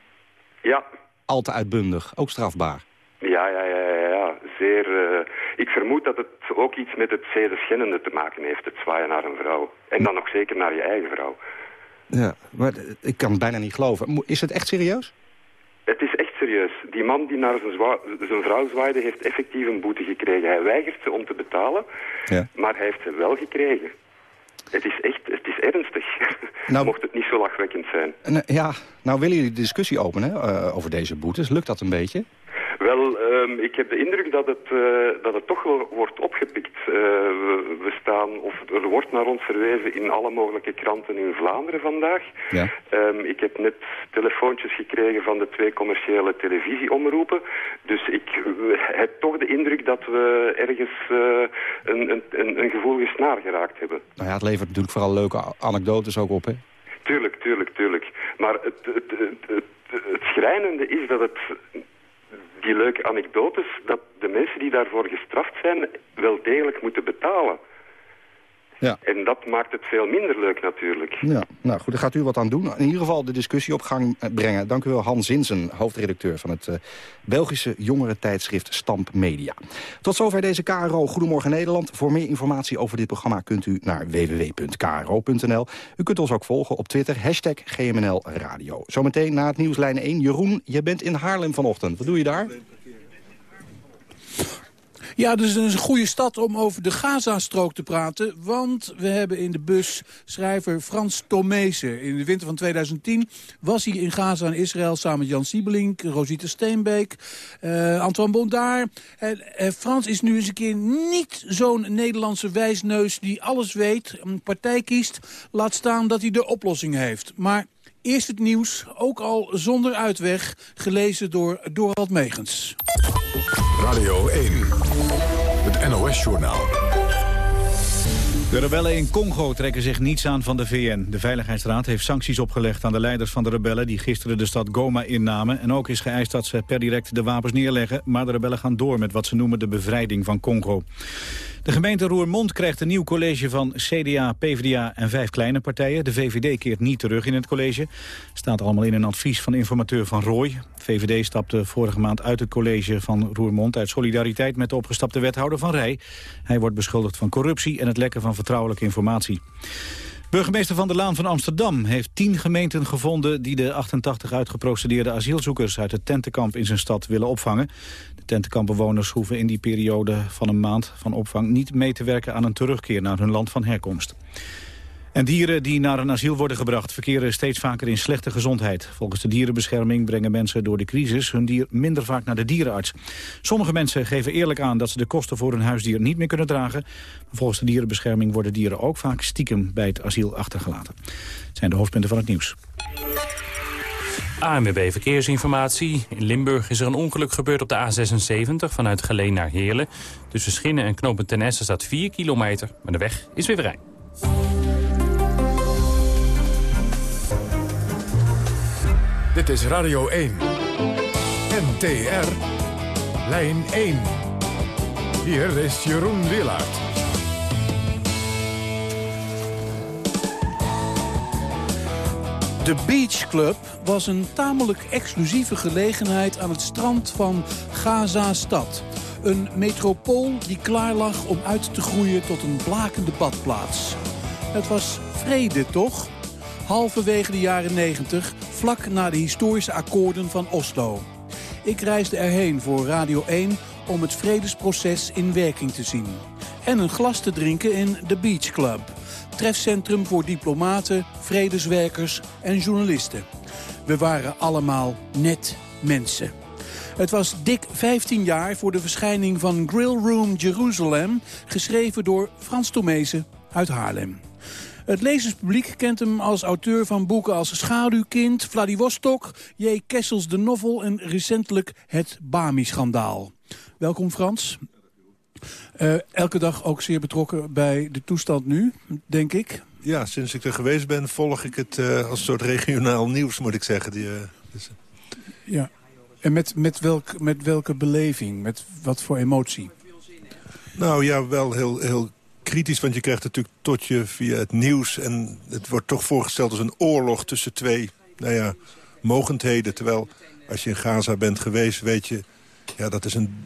Ja, Al te uitbundig. Ook strafbaar. ja, ja, ja, ja. ja. Zeer, eh, ik vermoed dat het ook iets met het zedeschennende te maken heeft, het zwaaien naar een vrouw. En dan nog zeker naar je eigen vrouw. Ja, maar eh, ik kan het bijna niet geloven. Is het echt serieus? Het is echt serieus. Die man die naar zijn, vrouw zwaaide, heeft effectief een boete gekregen. Hij weigert ze om te betalen, Ja. maar hij heeft ze wel gekregen. Het is echt, het is ernstig. [LAUGHS] Nou- Mocht het niet zo lachwekkend zijn. En, eh, ja, nou willen jullie de discussie openen eh, over deze boetes. Lukt dat een beetje? Wel, ehm, ik heb de indruk dat het, eh, dat het toch wel wordt opgepikt. Eh, we, we staan, of er wordt naar ons verwezen in alle mogelijke kranten in Vlaanderen vandaag. Ja. Ehm, ik heb net telefoontjes gekregen van de twee commerciële televisieomroepen. Dus ik heb toch de indruk dat we ergens eh, een, een, een, een gevoelige snaar geraakt hebben. Nou ja, het levert natuurlijk vooral leuke anekdotes ook op, hè? Tuurlijk, tuurlijk, tuurlijk. Maar het, het, het schrijnende is dat het, die leuke anekdotes, dat de mensen die daarvoor gestraft zijn, wel degelijk moeten betalen. Ja. En dat maakt het veel minder leuk natuurlijk. Ja, nou goed, daar gaat u wat aan doen. In ieder geval de discussie op gang eh, brengen. Dank u wel, Hans Zinsen, hoofdredacteur van het eh, Belgische jongerentijdschrift Stamp Media. Tot zover deze KRO Goedemorgen Nederland. Voor meer informatie over dit programma kunt u naar www.kro.nl. U kunt ons ook volgen op Twitter, hashtag GMNL Radio. Zometeen na het nieuws lijn 1. Jeroen, je bent in Haarlem vanochtend. Wat doe je daar? Ja, dus het is een goede stad om over de Gaza-strook te praten. Want we hebben in de bus schrijver Frans Tomezen. In de winter van 2010 was hij in Gaza en Israël samen met Jan Siebelink, Rosita Steenbeek, eh, Antoine Bondard. En eh, Frans is nu eens een keer niet zo'n Nederlandse wijsneus die alles weet, een partij kiest. Laat staan dat hij de oplossing heeft. Maar eerst het nieuws, ook al zonder uitweg, gelezen door Dorald Megens. Radio 1. Het NOS-journaal. De rebellen in Congo trekken zich niets aan van de VN. De Veiligheidsraad heeft sancties opgelegd aan de leiders van de rebellen... die gisteren de stad Goma innamen. En ook is geëist dat ze per direct de wapens neerleggen. Maar de rebellen gaan door met wat ze noemen de bevrijding van Congo. De gemeente Roermond krijgt een nieuw college van CDA, PvdA en vijf kleine partijen. De VVD keert niet terug in het college. Staat allemaal in een advies van informateur Van Rooij. VVD stapte vorige maand uit het college van Roermond... uit solidariteit met de opgestapte wethouder Van Rij. Hij wordt beschuldigd van corruptie en het lekken van vertrouwelijke informatie. Burgemeester Van der Laan van Amsterdam heeft tien gemeenten gevonden... die de 88 uitgeprocedeerde asielzoekers uit het tentenkamp in zijn stad willen opvangen. De tentenkampbewoners hoeven in die periode van een maand van opvang... niet mee te werken aan een terugkeer naar hun land van herkomst. En dieren die naar een asiel worden gebracht verkeren steeds vaker in slechte gezondheid. Volgens de dierenbescherming brengen mensen door de crisis hun dier minder vaak naar de dierenarts. Sommige mensen geven eerlijk aan dat ze de kosten voor hun huisdier niet meer kunnen dragen. volgens de dierenbescherming worden dieren ook vaak stiekem bij het asiel achtergelaten. Het zijn de hoofdpunten van het nieuws. ANWB Verkeersinformatie. In Limburg is er een ongeluk gebeurd op de A76 vanuit Geleen naar Heerlen. Tussen Schinnen en Knopen ten staat 4 kilometer, maar de weg is weer vrij. Is Radio 1. NTR. Lijn 1. Hier is Jeroen Willaert. De Beach Club was een tamelijk exclusieve gelegenheid aan het strand van Gaza-stad. Een metropool die klaar lag om uit te groeien tot een blakende badplaats. Het was vrede, toch? halverwege de jaren 90, vlak na de historische akkoorden van Oslo. Ik reisde erheen voor Radio 1 om het vredesproces in werking te zien. En een glas te drinken in de Beach Club. Trefcentrum voor diplomaten, vredeswerkers en journalisten. We waren allemaal net mensen. Het was dik 15 jaar voor de verschijning van Grill Room Jerusalem... geschreven door Frans Tomezen uit Haarlem. Het lezerspubliek kent hem als auteur van boeken als Schaduwkind, Vladivostok, J. Kessels de Novel en recentelijk Het Bami-schandaal. Welkom Frans. Uh, elke dag ook zeer betrokken bij de toestand nu, denk ik. Ja, sinds ik er geweest ben volg ik het uh, als soort regionaal nieuws, moet ik zeggen. Die, uh, dus... Ja, en met, met, welk, met welke beleving, met wat voor emotie? Nou ja, wel heel, heel kritisch, want je krijgt natuurlijk tot je via het nieuws... en het wordt toch voorgesteld als een oorlog tussen twee nou ja, mogendheden. Terwijl als je in Gaza bent geweest, weet je... Ja, dat is een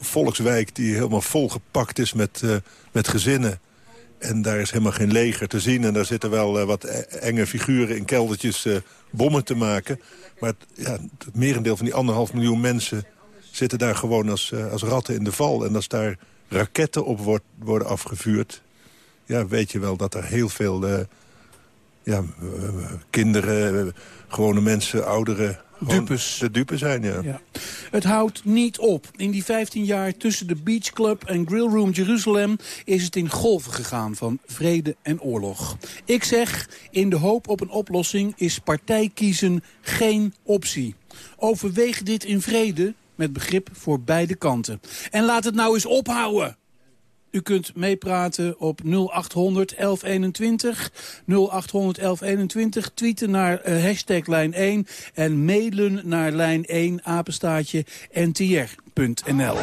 volkswijk die helemaal volgepakt is met, uh, met gezinnen. En daar is helemaal geen leger te zien. En daar zitten wel uh, wat e-, enge figuren in keldertjes uh, bommen te maken. Maar het, ja, het merendeel van die anderhalf miljoen mensen... zitten daar gewoon als, als ratten in de val. En als daar raketten op wordt, worden afgevuurd... ja, weet je wel dat er heel veel uh, ja, uh, kinderen, gewone mensen, ouderen... Dupes. De dupe zijn, ja. ja. Het houdt niet op. In die 15 jaar tussen de Beach Club en Grill Room Jeruzalem... is het in golven gegaan van vrede en oorlog. Ik zeg, in de hoop op een oplossing is partij kiezen geen optie. Overweeg dit in vrede, met begrip voor beide kanten. En laat het nou eens ophouden. U kunt meepraten op 0800 1121. 0800 1121. Tweeten naar uh, hashtag lijn 1. En mailen naar lijn 1 apenstaatje ntr.nl.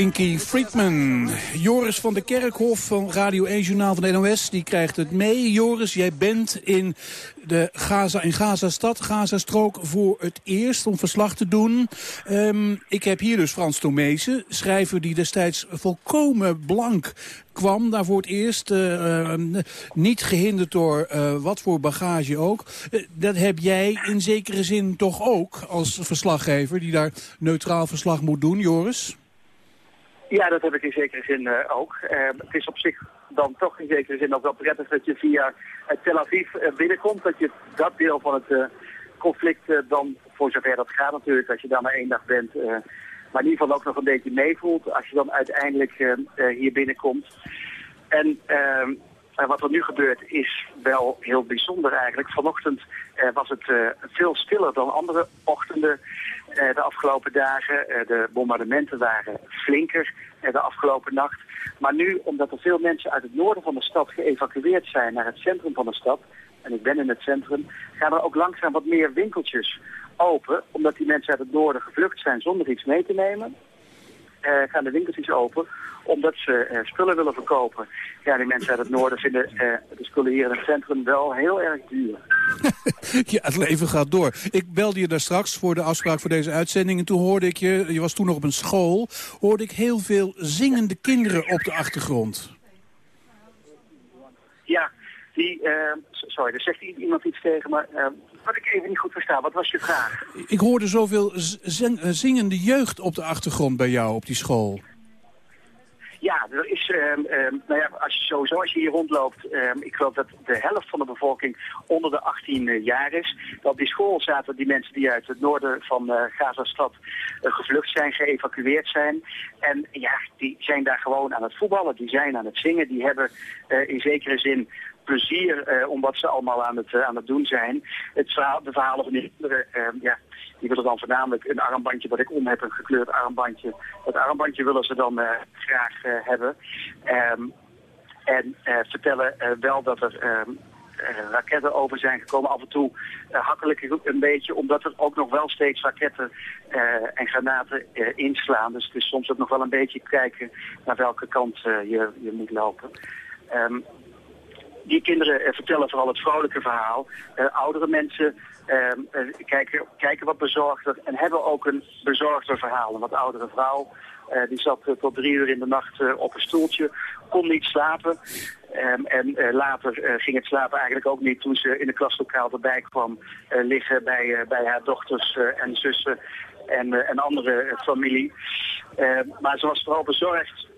Kinky Friedman. Joris van de Kerkhof van Radio 1 Journaal van de NOS. Die krijgt het mee. Joris, jij bent in, de Gaza, in Gaza-stad, Gaza-strook voor het eerst om verslag te doen. Um, ik heb hier dus Frans Tomezen, schrijver die destijds volkomen blank kwam daar voor het eerst. Uh, niet gehinderd door uh, wat voor bagage ook. dat heb jij in zekere zin toch ook als verslaggever... die daar neutraal verslag moet doen, Joris? Ja, dat heb ik in zekere zin uh, ook. Uh, het is op zich dan toch in zekere zin ook wel prettig dat je via Tel Aviv binnenkomt. Dat je dat deel van het conflict dan, voor zover dat gaat natuurlijk, als je daar maar één dag bent, maar in ieder geval ook nog een beetje meevoelt als je dan uiteindelijk eh, eh, hier binnenkomt. En ehm, wat er nu gebeurt is wel heel bijzonder eigenlijk. Vanochtend eh, was het eh, veel stiller dan andere ochtenden eh, de afgelopen dagen. De bombardementen waren flinker de afgelopen nacht. Maar nu, omdat er veel mensen uit het noorden van de stad geëvacueerd zijn naar het centrum van de stad, en ik ben in het centrum, gaan er ook langzaam wat meer winkeltjes open, omdat die mensen uit het noorden gevlucht zijn zonder iets mee te nemen. Eh, gaan de winkeltjes open, omdat ze eh, spullen willen verkopen. Ja, die mensen uit het noorden vinden eh, de spullen hier in het centrum wel heel erg duur. [LAUGHS] Ja, het leven gaat door. Ik belde je daar straks voor de afspraak voor deze uitzending... en toen hoorde ik je, je was toen nog op een school... hoorde ik heel veel zingende kinderen op de achtergrond. Ja, die, sorry, er zegt iemand iets tegen, maar wat ik even niet goed versta. Wat was je vraag? Ik hoorde zoveel eh, zingende jeugd op de achtergrond bij jou op die school. Ja, er is, ehm, ehm, nou ja, als je sowieso als je hier rondloopt, ehm, ik geloof dat de helft van de bevolking onder de 18 jaar is. Op die school zaten die mensen die uit het noorden van eh Gaza-stad eh, gevlucht zijn, geëvacueerd zijn. En ja, die zijn daar gewoon aan het voetballen, die zijn aan het zingen, die hebben eh, in zekere zin plezier eh, om wat ze allemaal aan het, eh, aan het doen zijn. Het verhaal, de verhalen van die kinderen, ehm, ja, die willen dan voornamelijk een armbandje wat ik om heb, een gekleurd armbandje. Dat armbandje willen ze dan eh, graag hebben. Ehm, en vertellen wel dat er ehm, eh, raketten over zijn gekomen. Af en toe uh, hakkelijk een beetje, omdat er ook nog wel steeds raketten en granaten inslaan. Dus het is soms ook nog wel een beetje kijken naar welke kant je, je moet lopen. Die kinderen eh, vertellen vooral het vrolijke verhaal. Eh, oudere mensen ehm, eh, kijken, kijken wat bezorgder en hebben ook een bezorgder verhaal. Een wat oudere vrouw, die zat tot drie uur in de nacht op een stoeltje, kon niet slapen. Ehm, en later ging het slapen eigenlijk ook niet toen ze in de klaslokaal erbij kwam liggen bij, bij haar dochters en zussen en, en andere familie. Ehm, maar ze was vooral bezorgd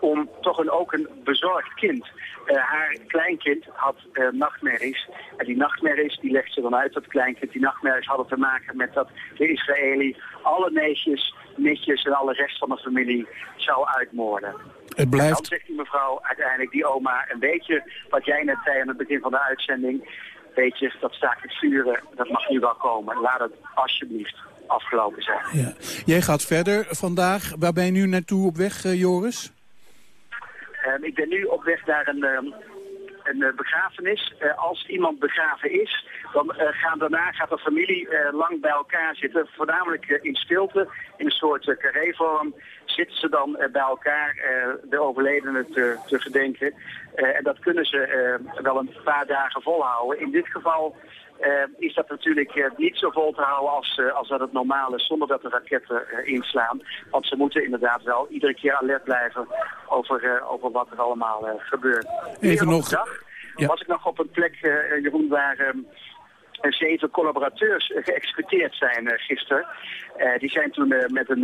om toch een, ook een bezorgd kind. Eh, haar kleinkind had eh, nachtmerries. En die nachtmerries, die legt ze dan uit, dat kleinkind. Die nachtmerries hadden te maken met dat de Israëli alle neefjes, nichtjes en alle rest van de familie zou uitmoorden. Het En dan blijft, zegt die mevrouw uiteindelijk, die oma, een beetje wat jij net zei aan het begin van de uitzending. Weet je, dat staakt het vuren, dat mag nu wel komen. Laat het alsjeblieft afgelopen zijn. ja. Jij gaat verder vandaag. Waar ben je nu naartoe op weg, eh, Joris? Ehm, ik ben nu op weg naar een, ehm, een eh, begrafenis. Eh, als iemand begraven is, dan eh, gaan daarna gaat de familie lang bij elkaar zitten. Voornamelijk in stilte, in een soort uh, carré-vorm. Zitten ze dan bij elkaar de overledene te, te gedenken. En dat kunnen ze wel een paar dagen volhouden. In dit geval is dat natuurlijk eh, niet zo vol te houden als, eh, als dat het normaal is, zonder dat de raketten eh, inslaan. Want ze moeten inderdaad wel iedere keer alert blijven over, over wat er allemaal gebeurt. Op nog- was ik nog op een plek, Jeroen, waar eh, eh, zeven collaborateurs geëxecuteerd zijn eh, gisteren. Eh, die zijn toen eh, met een,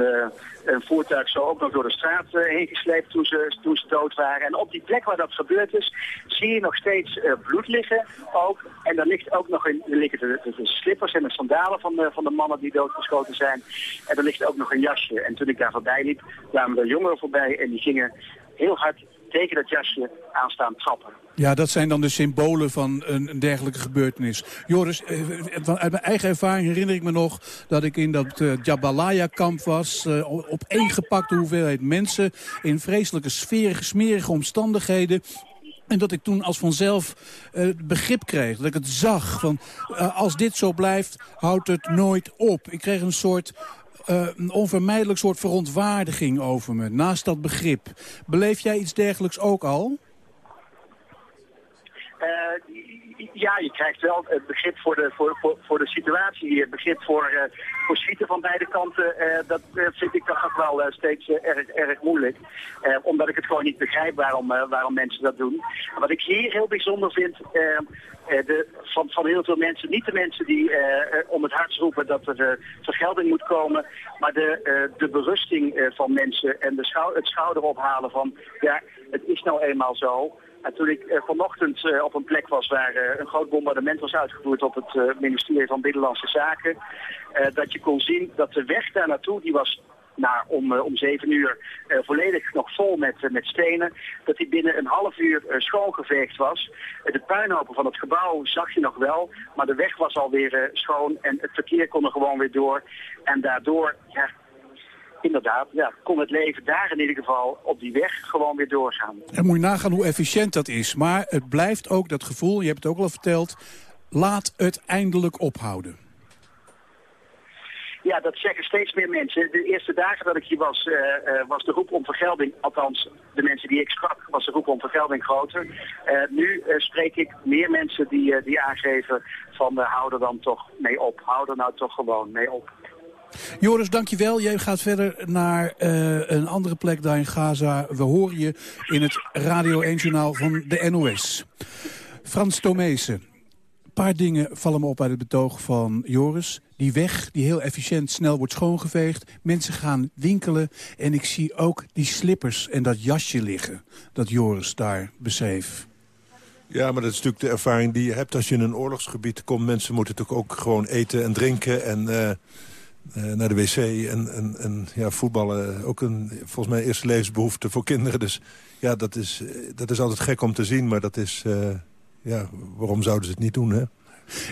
een voertuig zo ook nog door de straat heen gesleept toen ze, toen ze dood waren. En op die plek waar dat gebeurd is, zie je nog steeds bloed liggen ook. En daar ligt ook nog een, er liggen de, slippers en de sandalen van van de mannen die doodgeschoten zijn. En er ligt ook nog een jasje. En toen ik daar voorbij liep, kwamen er jongeren voorbij en die gingen heel hard tegen dat jasje aan staan trappen. Ja, dat zijn dan de symbolen van een, dergelijke gebeurtenis. Joris, eh, van- uit mijn eigen ervaring herinner ik me nog dat ik in dat eh, Jabalaya-kamp was. eh, op één gepakte hoeveelheid mensen in vreselijke sferige, smerige omstandigheden. En dat ik toen als vanzelf eh, begrip kreeg. Dat ik het zag van eh, als dit zo blijft, houdt het nooit op. Ik kreeg een soort eh, een onvermijdelijk soort verontwaardiging over me. Naast dat begrip. Beleef jij iets dergelijks ook al? Eh, ja, je krijgt wel het begrip voor de, voor, voor, voor de situatie hier. Het begrip voor, eh voor schieten van beide kanten. eh, dat vind ik toch ook wel eh, steeds erg, erg moeilijk. Omdat ik het gewoon niet begrijp waarom, waarom mensen dat doen. Wat ik hier heel bijzonder vind... de, van, van heel veel mensen, niet de mensen die om het hart roepen dat er vergelding moet komen, maar de, de berusting van mensen en de schou het schouder ophalen van, ja, het is nou eenmaal zo. En toen ik eh, vanochtend eh, op een plek was waar eh, een groot bombardement was uitgevoerd op het ministerie van Binnenlandse Zaken, dat je kon zien dat de weg daar naartoe, die was naar om, om zeven uur volledig nog vol met, met stenen, dat die binnen een half uur eh, schoongeveegd was. De puinhopen van het gebouw zag je nog wel, maar de weg was alweer schoon en het verkeer kon er gewoon weer door. En daardoor, ja, inderdaad, ja, kon het leven daar in ieder geval op die weg gewoon weer doorgaan. En moet je nagaan hoe efficiënt dat is. Maar het blijft ook dat gevoel, je hebt het ook al verteld... laat het eindelijk ophouden. Ja, dat zeggen steeds meer mensen. De eerste dagen dat ik hier was, eh, eh, was de roep om vergelding, althans de mensen die ik sprak, was de roep om vergelding groter. Eh, nu spreek ik meer mensen die, die aangeven van hou er dan toch mee op. Hou er nou toch gewoon mee op. Joris, dankjewel. Jij gaat verder naar eh, een andere plek daar in Gaza. We horen je in het Radio 1-journaal van de NOS. Frans Tomezen. Een paar dingen vallen me op uit het betoog van Joris. Die weg, die heel efficiënt snel wordt schoongeveegd. Mensen gaan winkelen. En ik zie ook die slippers en dat jasje liggen. Dat Joris daar beschreef. Ja, maar dat is natuurlijk de ervaring die je hebt als je in een oorlogsgebied komt. Mensen moeten natuurlijk ook gewoon eten en drinken en eh, naar de wc en, en, en ja, voetballen. Ook een, volgens mij eerste levensbehoefte voor kinderen. Dus ja, dat is, eh, dat is altijd gek om te zien, maar dat is... eh, ja, waarom zouden ze het niet doen, hè?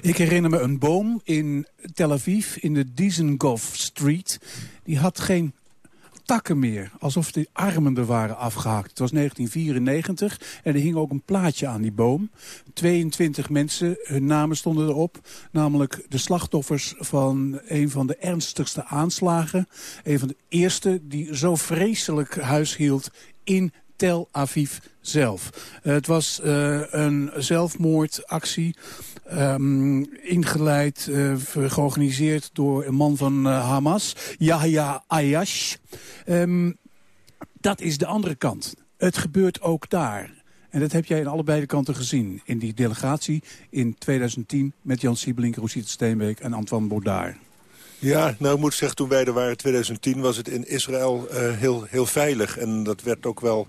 Ik herinner me een boom in Tel Aviv, in de Dizengoff Street. Die had geen takken meer, alsof de armen er waren afgehakt. Het was 1994 en er hing ook een plaatje aan die boom. 22 mensen, hun namen stonden erop. Namelijk de slachtoffers van een van de ernstigste aanslagen. Een van de eerste die zo vreselijk huis hield in Tel Aviv zelf. Eh, het was eh, een zelfmoordactie. ehm, ingeleid, eh, georganiseerd door een man van Hamas, Yahya Ayash. Ehm, dat is de andere kant. Het gebeurt ook daar. En dat heb jij in allebei de kanten gezien. In die delegatie in 2010 met Jan Siebelink, Rosita Steenbeek en Antoine Baudard. Ja, nou ik moet zeggen, toen wij er waren in 2010 was het in Israël heel, heel veilig. En dat werd ook wel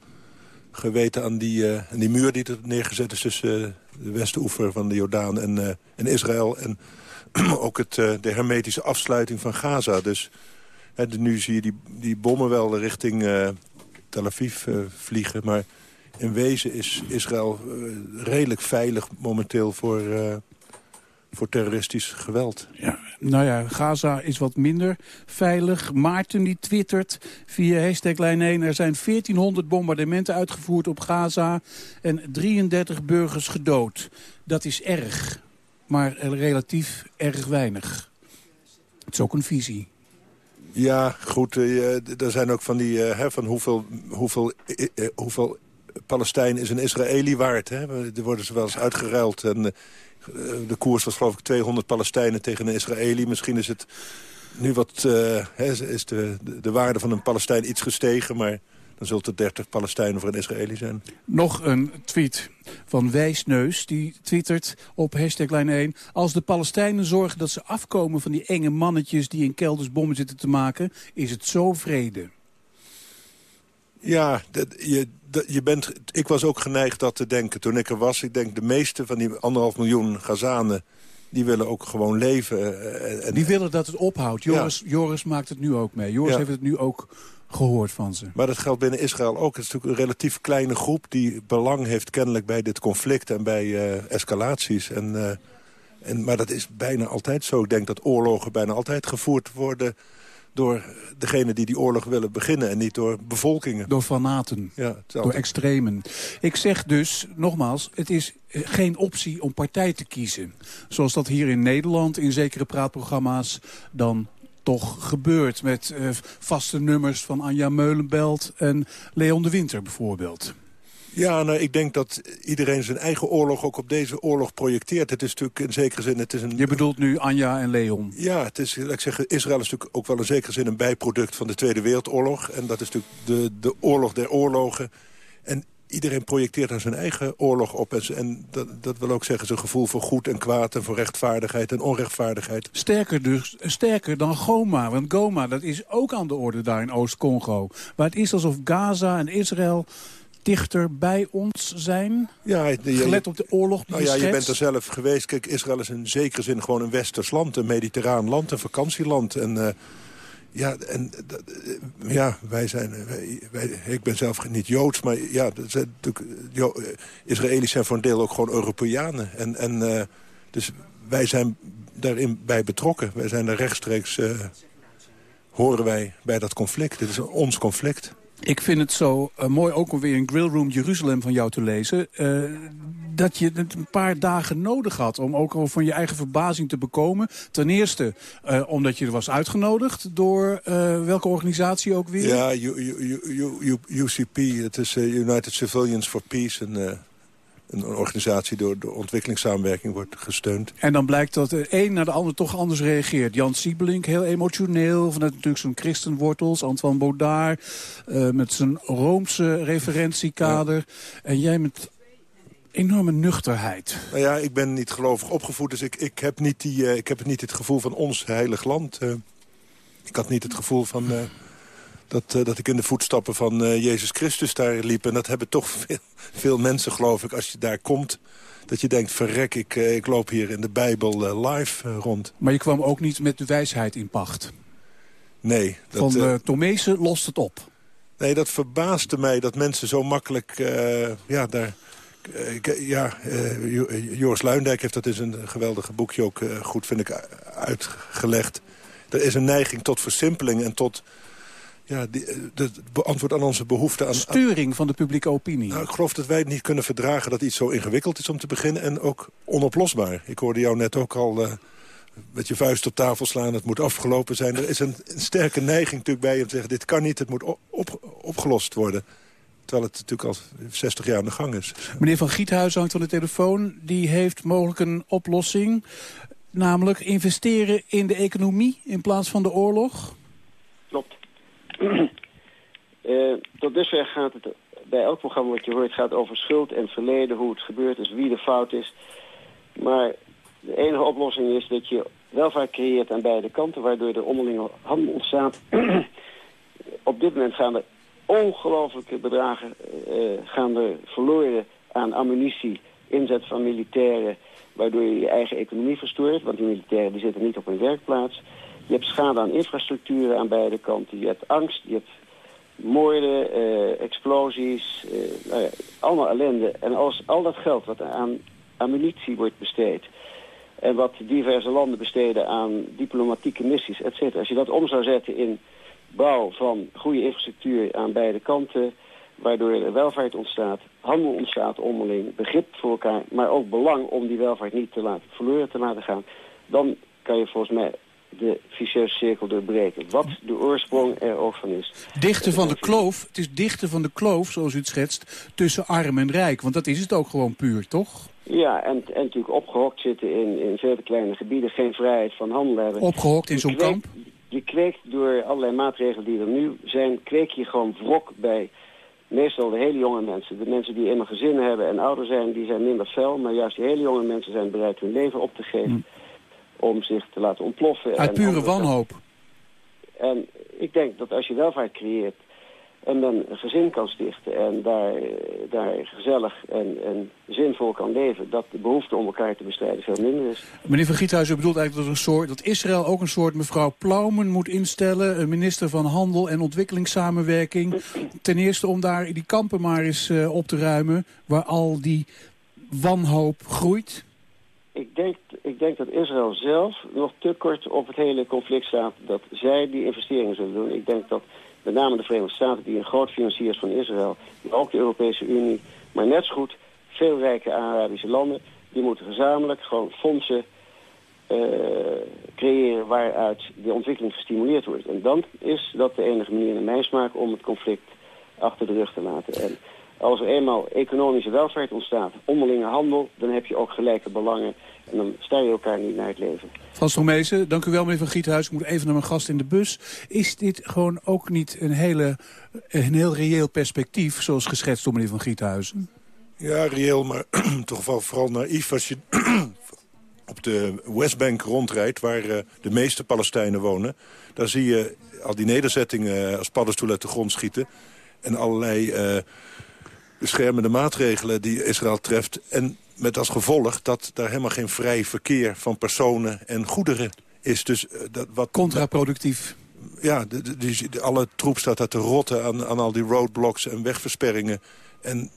geweten aan die, eh, aan die muur die er neergezet is... tussen eh, de westenoever van de Jordaan en, eh, en Israël. En [CLEARS THROAT] ook het, de hermetische afsluiting van Gaza. Dus de- nu zie je die, die bommen wel richting Tel Aviv vliegen. Maar in wezen is Israël redelijk veilig momenteel voor, voor terroristisch geweld. Ja, nou ja, Gaza is wat minder veilig. Maarten die twittert via hashtag lijn 1... er zijn 1400 bombardementen uitgevoerd op Gaza... en 33 burgers gedood. Dat is erg, maar relatief erg weinig. Het is ook een visie. Ja, goed. eh, er zijn ook van die... eh, hè, van hoeveel, hoeveel, eh, hoeveel Palestijn is een Israëli waard. Hè? Er worden ze wel eens uitgeruild. En, de koers was geloof ik 200 Palestijnen tegen een Israëli. Misschien is het nu wat... eh, is de, de, de waarde van een Palestijn iets gestegen... maar dan zult er 30 Palestijnen voor een Israëli zijn. Nog een tweet van Wijsneus. Die twittert op hashtag lijn 1. Als de Palestijnen zorgen dat ze afkomen van die enge mannetjes... die in kelders bommen zitten te maken, is het zo vrede. Ja, dat, je, dat, je bent, ik was ook geneigd dat te denken toen ik er was. Ik denk de meeste van die anderhalf miljoen Gazanen... die willen ook gewoon leven. eh, En, Die willen dat het ophoudt. Joris, Joris maakt het nu ook mee. Joris Ja. heeft het nu ook gehoord van ze. Maar dat geldt binnen Israël ook. Het is natuurlijk een relatief kleine groep... die belang heeft kennelijk bij dit conflict en bij eh, escalaties. En, eh, en, maar dat is bijna altijd zo. Ik denk dat oorlogen bijna altijd gevoerd worden... door degene die die oorlog willen beginnen... en niet door bevolkingen. Door fanaten. Ja, Door extremen. Ik zeg dus, nogmaals, het is eh, geen optie om partij te kiezen. Zoals dat hier in Nederland in zekere praatprogramma's dan toch gebeurt. Met eh, vaste nummers van Anja Meulenbelt en Leon de Winter bijvoorbeeld. Ja, nou, ik denk dat iedereen zijn eigen oorlog ook op deze oorlog projecteert. Het is natuurlijk in zekere zin... Het is een, Je bedoelt nu Anja en Leon. Ja, het is, laat ik zeggen, Israël is natuurlijk ook wel in zekere zin een bijproduct van de Tweede Wereldoorlog. En dat is natuurlijk de, de oorlog der oorlogen. En iedereen projecteert daar zijn eigen oorlog op. En, en dat, dat wil ook zeggen zijn gevoel voor goed en kwaad... en voor rechtvaardigheid en onrechtvaardigheid. Sterker, dus, sterker dan Goma. Want Goma, dat is ook aan de orde daar in Oost-Congo. Maar het is alsof Gaza en Israël dichter bij ons zijn. Ja, je- je- Gelet op de oorlog die Nou je ja, je bent er zelf geweest. Kijk, Israël is in zekere zin gewoon een westers land. Een mediterraan land, een vakantieland. En eh, Ja, en uh, ja, wij zijn... Wij, wij, ik ben zelf niet Joods, maar ja, zijn jo Israëli's zijn voor een deel ook gewoon Europeanen. En, en uh, dus wij zijn daarin bij betrokken. Wij zijn er rechtstreeks... horen wij bij dat conflict. Dit is ons conflict. Ik vind het zo uh, mooi ook om weer in Grillroom Jeruzalem van jou te lezen... Uh, dat je het een paar dagen nodig had om ook al van je eigen verbazing te bekomen. Ten eerste uh, omdat je er was uitgenodigd door welke organisatie ook weer? Ja, U, U, U, UCP, het is United Civilians for Peace... En, een organisatie door de ontwikkelingssamenwerking wordt gesteund. En dan blijkt dat de een naar de ander toch anders reageert. Jan Siebelink, heel emotioneel, vanuit natuurlijk zijn christenwortels. Antoine Baudard, uh, met zijn Roomse referentiekader. En jij met enorme nuchterheid. Nou ja, ik ben niet gelovig opgevoed, dus ik, ik, heb, niet die, uh, ik heb niet het gevoel van ons heilig land. Uh, ik had niet het gevoel van dat, uh, dat ik in de voetstappen van uh, Jezus Christus daar liep. En dat hebben toch [LAUGHS] veel, veel, mensen, geloof ik, als je daar komt... dat je denkt, verrek, ik, uh, ik loop hier in de Bijbel live rond. Maar je kwam ook niet met de wijsheid in pacht? Nee. Dat, van uh, Tomezen lost het op? Nee, dat verbaasde mij dat mensen zo makkelijk ja, daar... ja, Joris Luindijk heeft dat in zijn geweldige boekje ook goed, vind ik, uitgelegd. Er is een neiging tot versimpeling en tot ja, die, de, beantwoord aan onze behoeften. Aan, Sturing van de publieke opinie. Nou, ik geloof dat wij het niet kunnen verdragen dat iets zo ingewikkeld is om te beginnen. En ook onoplosbaar. Ik hoorde jou net ook al uh, met je vuist op tafel slaan. Het moet afgelopen zijn. Er is een, een sterke neiging natuurlijk bij om te zeggen... dit kan niet, het moet op, opgelost worden. Terwijl het natuurlijk al 60 jaar aan de gang is. Meneer Van Giethuizen hangt aan de telefoon. Die heeft mogelijk een oplossing. Namelijk investeren in de economie in plaats van de oorlog. Uh, tot dusver gaat het bij elk programma wat je hoort gaat over schuld en verleden, hoe het gebeurd is, wie de fout is. Maar de enige oplossing is dat je welvaart creëert aan beide kanten, waardoor er onderlinge handel ontstaat. [CLEARS THROAT] Op dit moment gaan er ongelooflijke bedragen uh, gaan er verloren aan ammunitie, inzet van militairen, waardoor je je eigen economie verstoort, want die militairen die zitten niet op hun werkplaats. Je hebt schade aan infrastructuren aan beide kanten. Je hebt angst, je hebt moorden, uh, explosies, uh, nou ja, allemaal ellende. En als al dat geld wat aan ammunitie wordt besteed... en wat diverse landen besteden aan diplomatieke missies, et cetera... als je dat om zou zetten in bouw van goede infrastructuur aan beide kanten... waardoor er welvaart ontstaat, handel ontstaat onderling, begrip voor elkaar... maar ook belang om die welvaart niet te laten verloren te laten gaan... dan kan je volgens mij de vicieuze cirkel doorbreken. Wat de oorsprong er ook van is. Dichten van de kloof, het is dichten van de kloof, zoals u het schetst, tussen arm en rijk. Want dat is het ook gewoon puur, toch? Ja, en, en natuurlijk opgehokt zitten in, in vele kleine gebieden, geen vrijheid van handel hebben. Opgehokt in zo'n kamp? Je kweekt door allerlei maatregelen die er nu zijn, kweek je gewoon wrok bij meestal de hele jonge mensen. De mensen die in een gezin hebben en ouder zijn, die zijn minder fel. Maar juist die hele jonge mensen zijn bereid hun leven op te geven. Om zich te laten ontploffen. Uit pure wanhoop. En ik denk dat als je welvaart creëert en dan een gezin kan stichten en daar, daar gezellig en, en zinvol kan leven, dat de behoefte om elkaar te bestrijden veel minder is. Meneer Van Giethuizen bedoelt eigenlijk dat, een soort, dat Israël ook een soort mevrouw Plaumen moet instellen, een minister van Handel en Ontwikkelingssamenwerking. Ten eerste om daar die kampen maar eens uh, op te ruimen, waar al die wanhoop groeit. Ik denk, ik denk dat Israël zelf nog te kort op het hele conflict staat dat zij die investeringen zullen doen. Ik denk dat met name de Verenigde Staten, die een groot financier is van Israël, ook de Europese Unie, maar net zo goed veel rijke Arabische landen, die moeten gezamenlijk gewoon fondsen uh, creëren waaruit de ontwikkeling gestimuleerd wordt. En dan is dat de enige manier naar mijn smaak om het conflict achter de rug te laten. En als er eenmaal economische welvaart ontstaat, onderlinge handel, dan heb je ook gelijke belangen. En dan sta je elkaar niet naar het leven. Frans Tromezen, dank u wel meneer Van Giethuis. Ik moet even naar mijn gast in de bus. Is dit gewoon ook niet een, hele, een heel reëel perspectief, zoals geschetst door meneer Van Giethuizen? Ja, reëel, maar [CLEARS THROAT] toch wel vooral naïef als je [CLEARS THROAT] op de Westbank rondrijdt... waar uh, de meeste Palestijnen wonen. Daar zie je al die nederzettingen als paddenstoelen uit de grond schieten. En allerlei... Uh, beschermende maatregelen die Israël treft. En met als gevolg dat daar helemaal geen vrij verkeer van personen en goederen is. Dus, uh, dat wat, Contraproductief. ja, de, de, die- de- alle troep staat daar te rotten aan, aan al die roadblocks en wegversperringen. En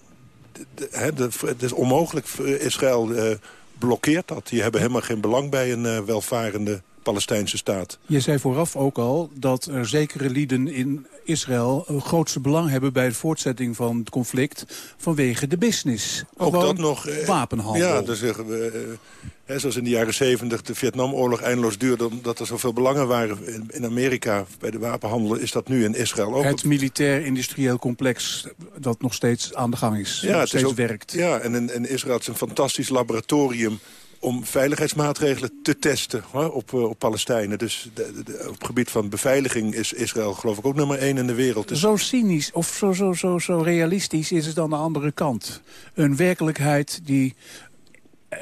het is onmogelijk. Israël eh, blokkeert dat. Die hebben helemaal geen belang bij een eh, welvarende Palestijnse staat. Je zei vooraf ook al dat er zekere lieden in Israël... een grootste belang hebben bij de voortzetting van het conflict... vanwege de business. Ook Gewoon dat nog. eh, wapenhandel. Ja, dan zeggen we, eh, zoals in de jaren zeventig de Vietnamoorlog eindeloos duurde... omdat er zoveel belangen waren in, in Amerika bij de wapenhandel... is dat nu in Israël ook. Het militair-industrieel complex dat nog steeds aan de gang is. nog het is steeds ook- werkt. Ja, en in, in Israël is een fantastisch laboratorium om veiligheidsmaatregelen te testen hoor, op, eh, op Palestijnen. Dus de- de- de- op het gebied van beveiliging is Israël geloof ik ook nummer één in de wereld. Dus Zo cynisch of zo, zo, zo, zo realistisch is het dan de andere kant. Een werkelijkheid die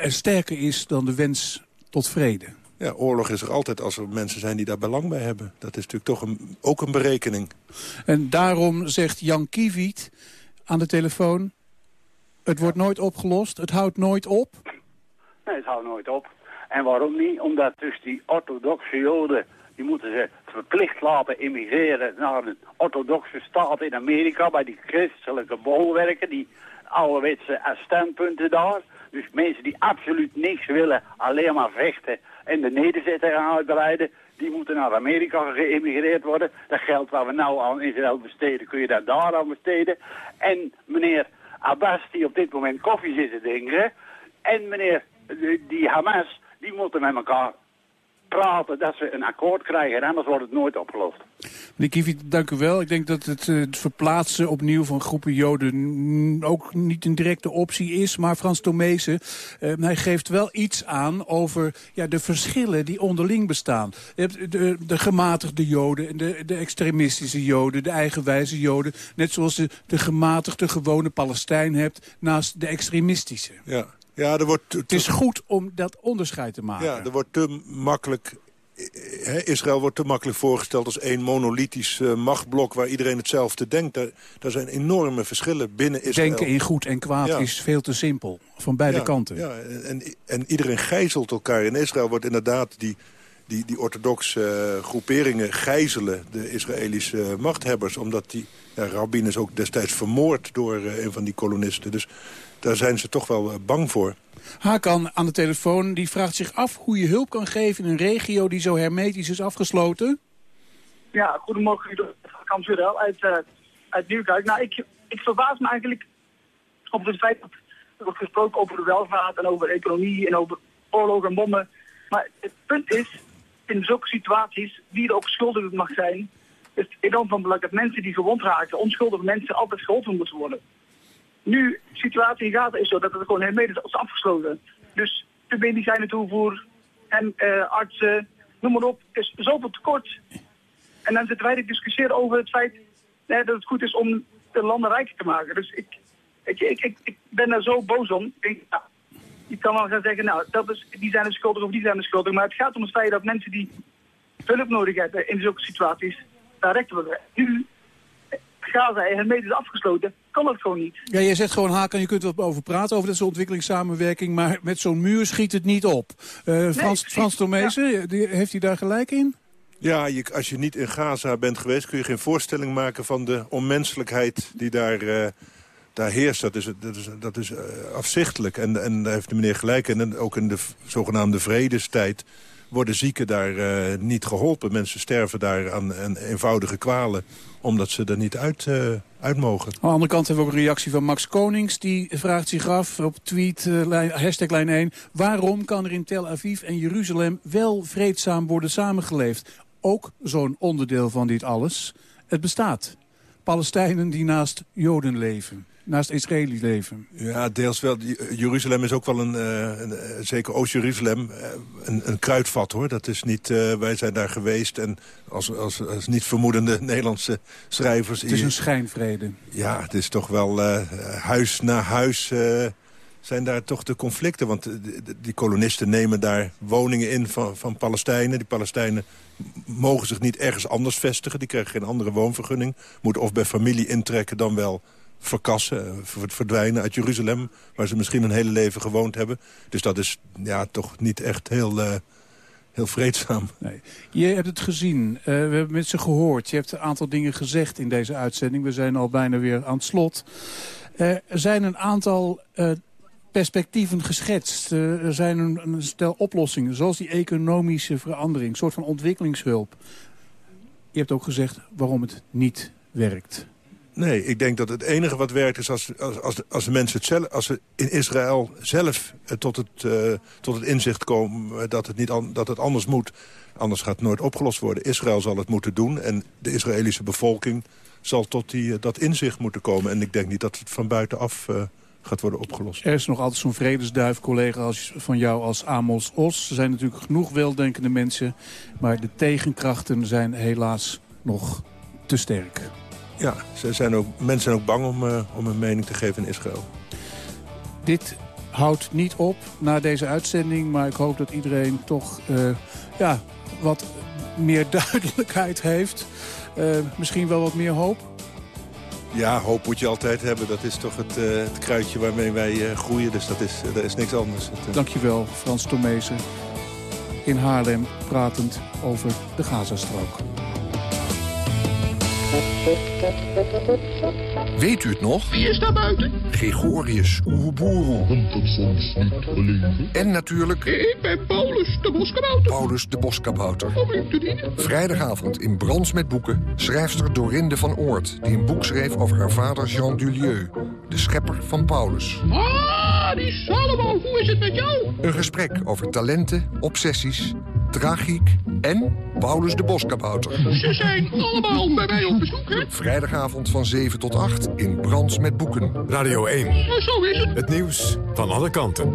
sterker is dan de wens tot vrede. ja, oorlog is er altijd als er mensen zijn die daar belang bij hebben. Dat is natuurlijk toch een, ook een berekening. En daarom zegt Jan Kiewiet aan de telefoon... het wordt nooit opgelost, het houdt nooit op. Nee, het houdt nooit op. En waarom niet? Omdat dus die orthodoxe joden, die moeten ze verplicht laten immigreren naar een orthodoxe staat in Amerika, bij die christelijke bolwerken, die ouderwetse standpunten daar. Dus mensen die absoluut niks willen, alleen maar vechten en de nederzetting uitbreiden, die moeten naar Amerika geïmmigreerd worden. Dat geld waar we nou aan Israël besteden, kun je daar aan besteden. En meneer Abbas, die op dit moment koffie zit te drinken, en meneer, die, die Hamas, die moeten met elkaar praten dat ze een akkoord krijgen. En anders wordt het nooit opgelost. Meneer Kiewiet, dank u wel. Ik denk dat het, eh, het verplaatsen opnieuw van groepen Joden ook niet een directe optie is. Maar Frans Tomezen, eh, hij geeft wel iets aan over ja, de verschillen die onderling bestaan. Je hebt de, de gematigde Joden en de, de extremistische Joden, de eigenwijze Joden. Net zoals je de gematigde gewone Palestijn hebt naast de extremistische. Ja, ja er wordt... Het is goed om dat onderscheid te maken. Ja, er wordt te makkelijk... hè, Israël wordt te makkelijk voorgesteld als één monolithisch eh, machtblok... waar iedereen hetzelfde denkt. Daar, daar zijn enorme verschillen binnen Israël. Denken in goed en kwaad Ja. is veel te simpel. Van beide ja, kanten. Ja, en, en iedereen gijzelt elkaar. In Israël wordt inderdaad die, die, die orthodoxe eh, groeperingen gijzelen... de Israëlische eh, machthebbers. Omdat die... Ja, Rabin is ook destijds vermoord door eh, een van die kolonisten. Dus daar zijn ze toch wel eh, bang voor. Hakan aan de telefoon die vraagt zich af hoe je hulp kan geven in een regio die zo hermetisch is afgesloten. Ja, goedemorgen, Udo. Kans Jurel uit, eh uit Nieuwkijk. Nou, ik, ik verbaas me eigenlijk op het feit dat er wordt gesproken over de welvaart en over economie en over oorlog en bommen. Maar het punt is, in zulke situaties, wie er ook schuldig mag zijn, is het enorm van belang dat mensen die gewond raken, onschuldige mensen, altijd geholpen moeten worden. Nu, de situatie in Gaza is zo dat het gewoon hermetisch is afgesloten. Dus de medicijnen toevoer en eh, artsen, noem maar op, is zoveel tekort. En dan zitten wij te discussiëren over het feit dat het goed is om de landen rijker te maken. Dus ik, ik, ik, ik, ben daar zo boos om. Ik nou, kan wel gaan zeggen, nou, dat is, die zijn er schuldig of die zijn er schuldig. Maar het gaat om het feit dat mensen die hulp nodig hebben in zulke situaties, daar worden. Nu, Gaza hermetisch afgesloten, kan dat gewoon niet. Ja, jij zegt gewoon Hakan, je kunt er wel over praten over deze ontwikkelingssamenwerking, maar met zo'n muur schiet het niet op. Eh, Frans, Frans Tomezen, die- heeft hij daar gelijk in? Ja, je, als je niet in Gaza bent geweest... kun je geen voorstelling maken van de onmenselijkheid die daar, eh, daar heerst. Dat is, dat is, dat is eh, afzichtelijk. En, en daar heeft de meneer gelijk. En ook in de zogenaamde vredestijd worden zieken daar eh, niet geholpen. Mensen sterven daar aan, eenvoudige kwalen... omdat ze er niet uit, eh, uit mogen. Aan de andere kant hebben we ook een reactie van Max Konings. Die vraagt zich af op tweet, eh, hashtag lijn 1... waarom kan er in Tel Aviv en Jeruzalem wel vreedzaam worden samengeleefd? Ook zo'n onderdeel van dit alles. Het bestaat. Palestijnen die naast Joden leven. Naast Israëli's leven. Ja, deels wel. Eh, Jeruzalem is ook wel een, eh, een, eh, zeker Oost-Jeruzalem, een, een kruidvat hoor. Dat is niet, wij zijn daar geweest en als, als, als niet vermoedende [LAUGHS] Nederlandse schrijvers... Het is een schijnvrede. Ja, het is toch wel huis na huis zijn daar toch de conflicten. Want die kolonisten nemen daar woningen in van, van Palestijnen. Die Palestijnen mogen zich niet ergens anders vestigen. Die krijgen geen andere woonvergunning. Moeten of bij familie intrekken dan wel verkassen, eh, ver- verdwijnen uit Jeruzalem... waar ze misschien een hele leven gewoond hebben. Dus dat is ja, toch niet echt heel, eh, heel vreedzaam. Nee. Je hebt het gezien, uh, we hebben met ze gehoord. Je hebt een aantal dingen gezegd in deze uitzending. We zijn al bijna weer aan het slot. Er zijn een aantal perspectieven geschetst. er zijn een, een, stel oplossingen, zoals die economische verandering. Een soort van ontwikkelingshulp. Je hebt ook gezegd waarom het niet werkt. Nee, ik denk dat het enige wat werkt is als, als, als, de, als de mensen het zelf, als ze in Israël zelf tot het, uh, tot het inzicht komen dat het, niet dat het anders moet. Anders gaat het nooit opgelost worden. Israël zal het moeten doen en de Israëlische bevolking zal tot die, dat inzicht moeten komen. En ik denk niet dat het van buitenaf gaat worden opgelost. Er is nog altijd zo'n vredesduif, collega als, van jou als Amos Os. Er zijn natuurlijk genoeg weldenkende mensen, maar de tegenkrachten zijn helaas nog te sterk. Ja, ze zijn ook, mensen zijn ook bang om, uh, om een mening te geven in Israël. Dit houdt niet op na deze uitzending, maar ik hoop dat iedereen toch uh, ja, wat meer [LAUGHS] duidelijkheid heeft. Uh, misschien wel wat meer hoop. Ja, hoop moet je altijd hebben. Dat is toch het, uh, het kruidje waarmee wij groeien. Dus dat is, dat is niks anders. Het, Dankjewel, Frans Tomezen. In Haarlem pratend over de Gazastrook. Weet u het nog? Wie is daar buiten? Gregorius Oeboeroe. En natuurlijk... Ik ben Paulus de Boskabouter. Paulus de Boskabouter. Om u te dienen. Vrijdagavond in Brands met Boeken... schrijfster Dorinde van Oort... die een boek schreef over haar vader Jean Dulieu... de schepper van Paulus. Ah, die Salomo, hoe is het met jou? Een gesprek over talenten, obsessies, tragiek en Paulus de Boskabouter. Ze zijn allemaal bij mij op bezoek? Vrijdagavond van 7 tot 8 in Brands met Boeken. Radio 1. Ja, zo is het. Het nieuws van alle kanten.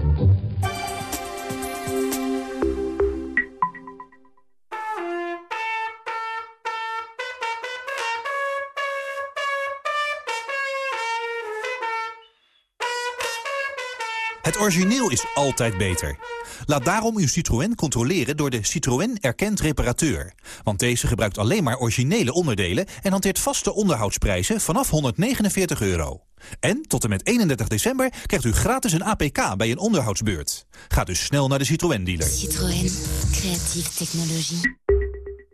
Het origineel is altijd beter. Laat daarom uw Citroën controleren door de Citroën Erkend Reparateur. Want deze gebruikt alleen maar originele onderdelen... en hanteert vaste onderhoudsprijzen vanaf 149 euro. En tot en met 31 december krijgt u gratis een APK bij een onderhoudsbeurt. Ga dus snel naar de Citroën-dealer. Citroën. Creatieve technologie.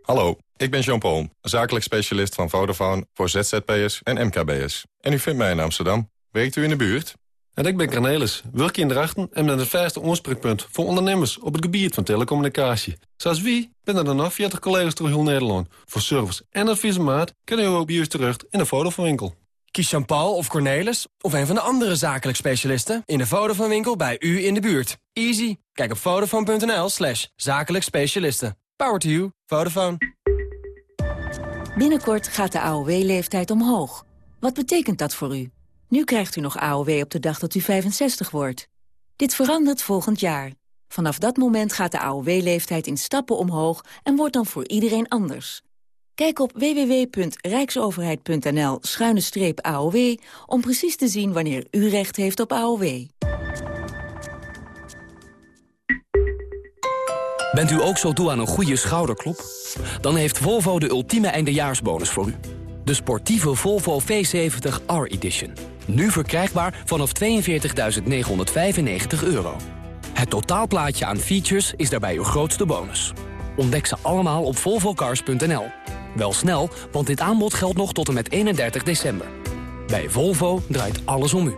Hallo, ik ben Jean-Paul, zakelijk specialist van Vodafone... voor ZZP'ers en MKB'ers. En u vindt mij in Amsterdam. Werkt u in de buurt? En ik ben Cornelis, werk in Drachten en ben het vijfde oorspreekpunt voor ondernemers op het gebied van telecommunicatie. Zoals wie ben er dan nog 40 collega's door heel Nederland. Voor service en adviesmaat kunnen u ook bij terecht in de Vodafone-winkel. Kies Jean-Paul of Cornelis of een van de andere zakelijk specialisten in de Vodafone-winkel bij u in de buurt. Easy. Kijk op vodafone.nl slash zakelijk specialisten. Power to you. Vodafone. Binnenkort gaat de AOW-leeftijd omhoog. Wat betekent dat voor u? Nu krijgt u nog AOW op de dag dat u 65 wordt. Dit verandert volgend jaar. Vanaf dat moment gaat de AOW-leeftijd in stappen omhoog... en wordt dan voor iedereen anders. Kijk op www.rijksoverheid.nl-aow... om precies te zien wanneer u recht heeft op AOW. Bent u ook zo toe aan een goede schouderklop? Dan heeft Volvo de ultieme eindejaarsbonus voor u. De sportieve Volvo V70 R-Edition. Nu verkrijgbaar vanaf 42.995 euro. Het totaalplaatje aan features is daarbij uw grootste bonus. Ontdek ze allemaal op volvocars.nl. Wel snel, want dit aanbod geldt nog tot en met 31 december. Bij Volvo draait alles om u.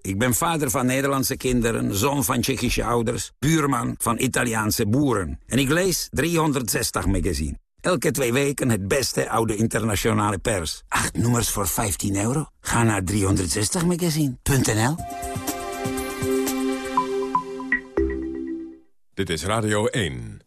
Ik ben vader van Nederlandse kinderen, zoon van Tsjechische ouders... buurman van Italiaanse boeren. En ik lees 360 magazine. Elke twee weken het beste oude internationale pers. Acht nummers voor 15 euro? Ga naar 360magazine.nl Dit is Radio 1.